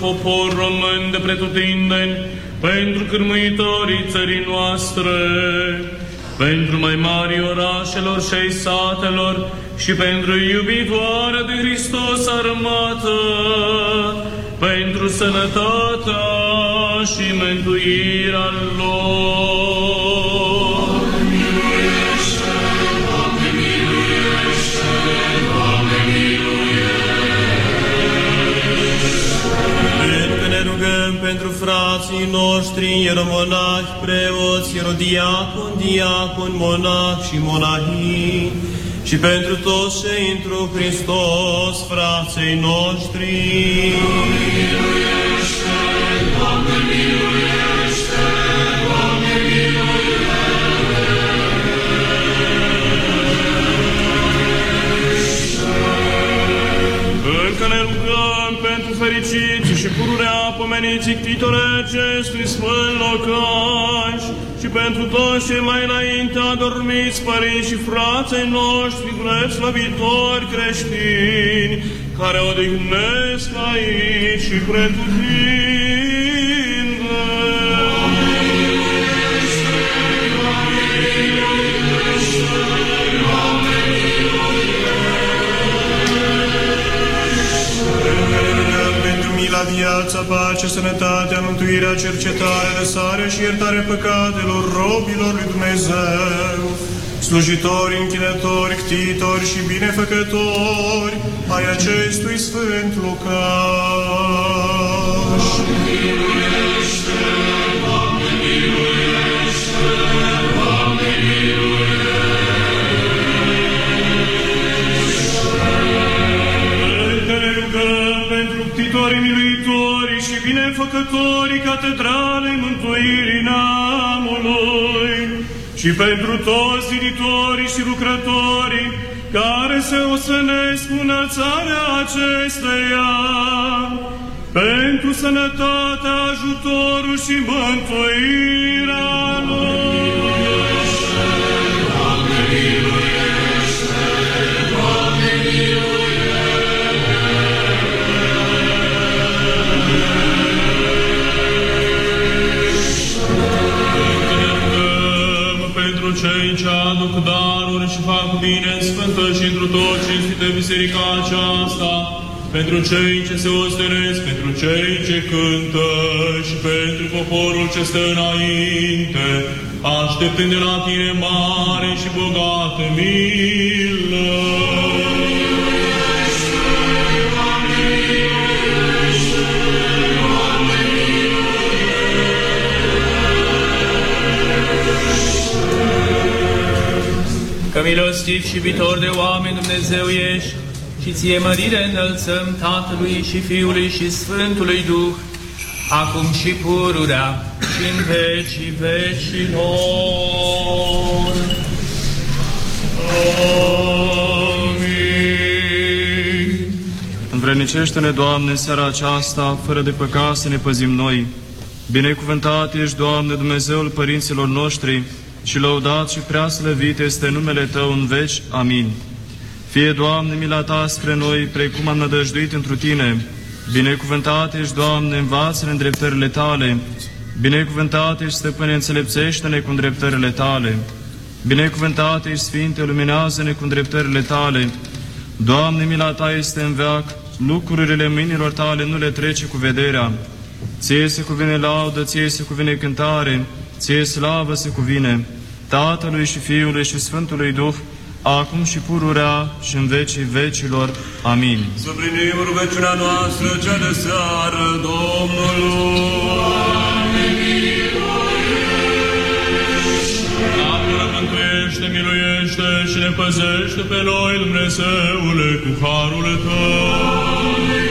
D: Popor român de pretutindeni, pentru cârmuitorii țării noastre, pentru mai mari orașelor și ai satelor și pentru iubitoarea de Hristos armată, pentru sănătatea și mântuirea lor.
E: Pentru frații noștri, ieromonahi, preoți, ierodiacon, diacon, monah și monahii, și pentru toți cei întru Hristos, frații noștri.
D: Încă fericiți și pururea pomeniții ctitore acestui sfânt locaș. Și pentru toți cei mai înainte adormiți părinți și frații noștri drept slăvitori creștini care odihnesc aici și
E: Pentru mila, viața, pace, sănătatea, mântuirea, cercetarea, lăsarea și iertarea păcatelor robilor lui Dumnezeu, slujitori, închinători, ctitori și binefăcători ai acestui sfânt locaș.
D: Încă binefăcătorii catedralei mântuirii neamului și pentru toți ziditorii și lucrătorii care se osănesc cu înălțarea acesteia, pentru sănătatea, ajutorul și mântuirea lor. Ce aduc daruri și fac bine în sfântă și într tot cinstită biserica aceasta, pentru cei ce se ostenesc, pentru cei ce cântă și pentru poporul ce stă înainte, așteptând de la tine mare și bogată milă. Milostiv și iubitor de oameni Dumnezeu ești, și ție mărire înălțăm Tatălui și Fiului și Sfântului Duh, acum și pururea și în vecii vecilor. Amin.
L: Vrednicește-ne, Doamne, în seara aceasta, fără de păcat să ne păzim noi. Binecuvântat ești, Doamne, Dumnezeul părinților noștri și lăudat și prea slăvit este numele Tău în veci. Amin. Fie, Doamne, mila Ta spre noi, precum am nădăjduit întru Tine. Binecuvântat ești, Doamne, învață-ne îndreptările Tale. Binecuvântat ești, Stăpâne, înțelepțește-ne cu îndreptările Tale. Binecuvântat ești, Sfinte, luminează-ne cu îndreptările Tale. Doamne, mila Ta este în veac, lucrurile mâinilor Tale nu le trece cu vederea. Ție se cuvine laudă, ție se cuvine cântare, ție slavă se cuvine, Tatălui și Fiului și Sfântului Duh, acum și pururea și în vecii vecilor. Amin.
C: Să primim rugăciunea noastră cea de seară Domnului.
L: Apără, mântuiește, miluiește și ne păzește pe noi, Dumnezeule, cu harul Tău. Și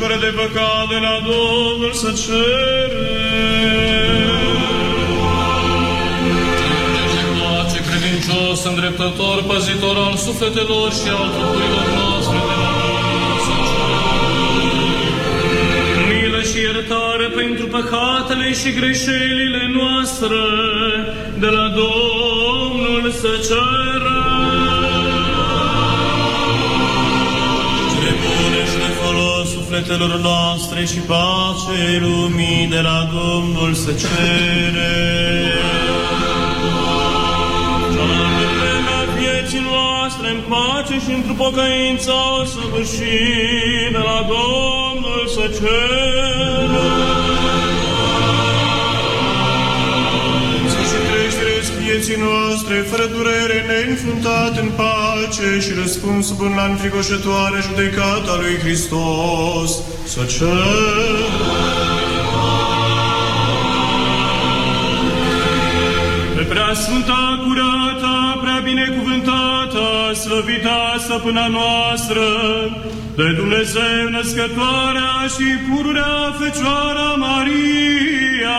L: fără de păcat de la Domnul să cerem. Pace credincios, îndreptător, păzitor al sufletelor și al trupurilor noastre de la Domnul să cerem. Milă și iertare pentru păcatele și greșelile noastre de la Domnul să
K: Ce sufletelor noastre și pace lumii de la Domnul să cere.
L: Doamne, vremea vieții noastre în pace și într-o pocăință săvârșit de la Domnul să cerem.
E: Vieții noastre, fără durere, neînfruntat în pace și răspuns bun la înfricoșătoare judecata lui Hristos. Să
L: Pe prea sfânta, curată, prea binecuvântată, slăvita stăpâna noastră, de Dumnezeu născătoarea și pururea Fecioara Maria,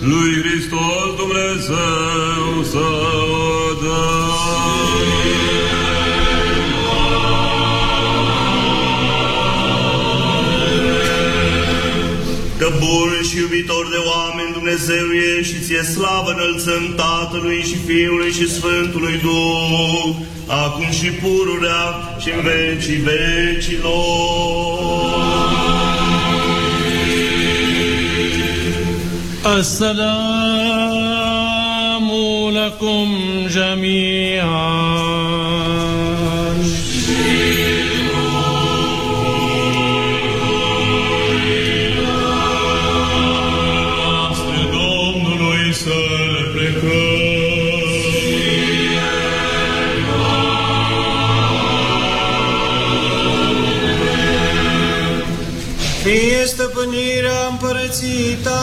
C: lui Hristos Dumnezeu să o
K: Că bun și iubitor de oameni Dumnezeu e și ție slavă înălțăm Tatălui și Fiului și Sfântului Duh, acum și pururea și în vecii vecilor.
I: السلام لكم جميعا.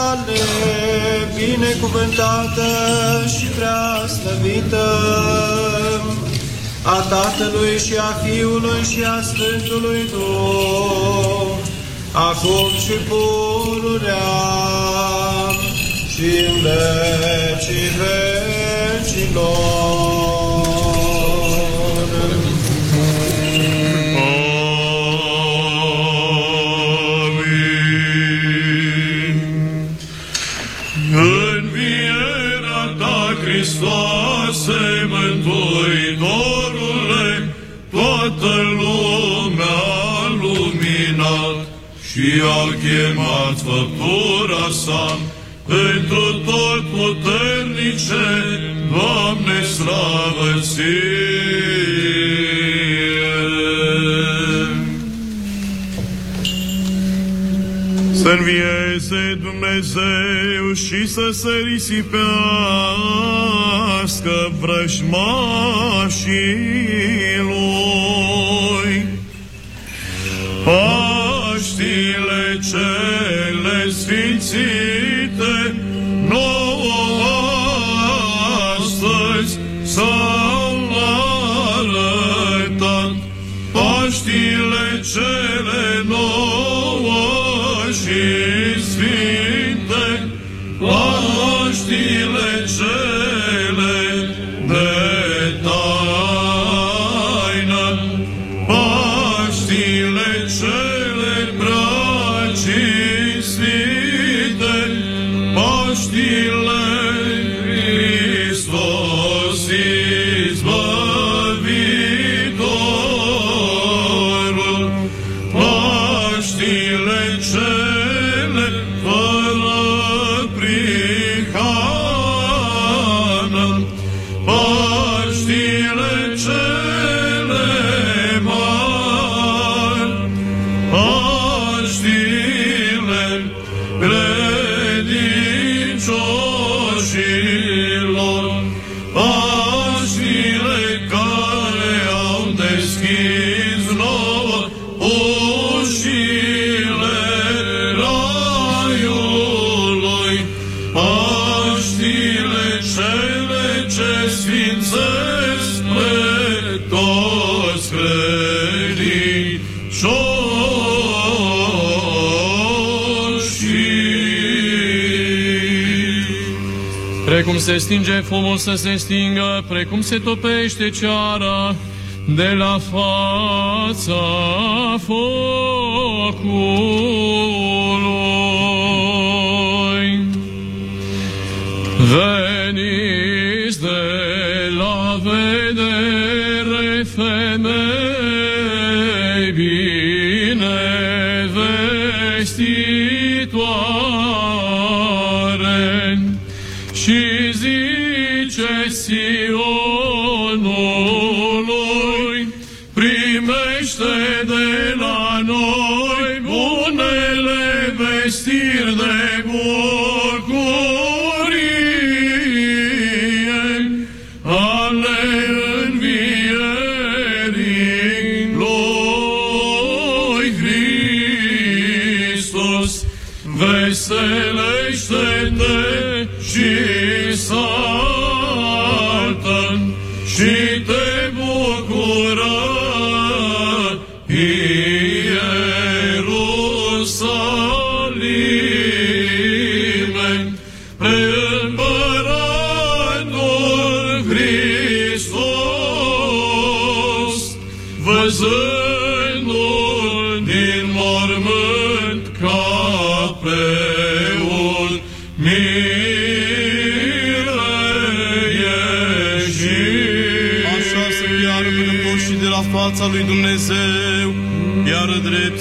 G: Tale, binecuvântată și prea slăvită, a Tatălui și a Fiului și a Sfântului Duh, acum și pururea și în vecii
L: Învierea și au chemat făptura sa pentru tot puternice, Doamne, slavă ție! Să învieze Dumnezeu și să se risipească vrăjmașilor.
F: se stinge fumul să se stingă, precum se topește ceara de la fața focului. Vei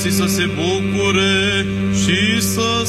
O: morții să se bucure și să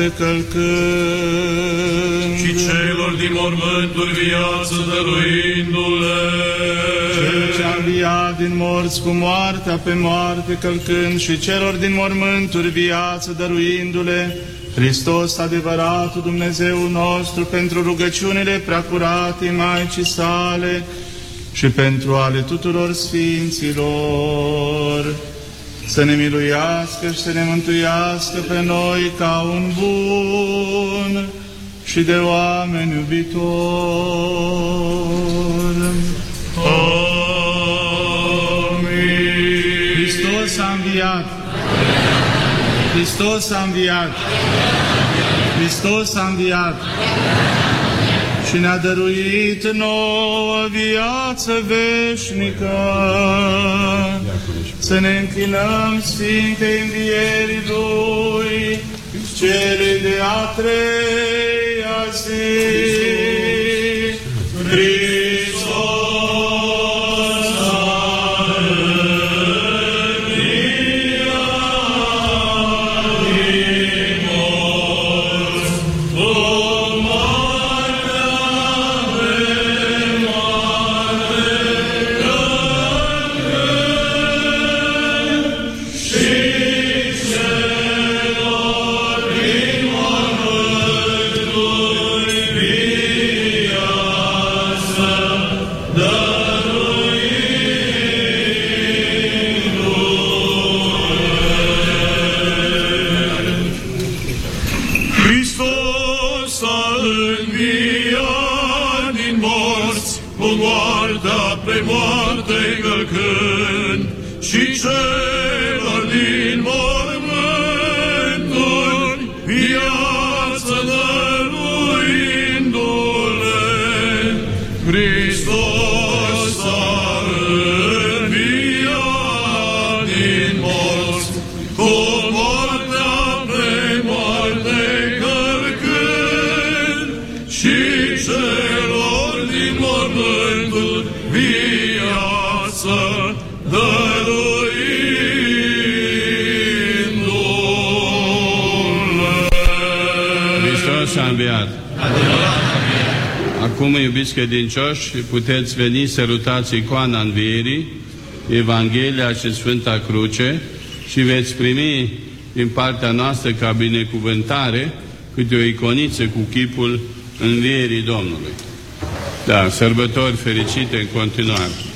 F: moarte călcând.
G: Și celor din mormânturi viață dăruindu-le.
F: Cel ce a înviat din morți cu moartea pe moarte călcând și celor din mormânturi viață dăruindu-le, Hristos adevăratul Dumnezeu nostru pentru rugăciunile preacurate Maicii sale și pentru ale tuturor Sfinților, să ne miluiască și să ne mântuiască pe noi ca un bun și de oameni iubitor.
G: Amin.
F: Hristos a înviat! Hristos a înviat! Hristos a înviat! Și ne-a dăruit nouă viață veșnică. Să ne închinăm Sfintei Învierii Lui, cele de a treia zi. Hristos iubiți credincioși, puteți veni sărutați icoana învierii, Evanghelia și Sfânta Cruce și veți primi din partea noastră ca binecuvântare câte o iconiță cu chipul învierii Domnului. Da, sărbători fericite în continuare.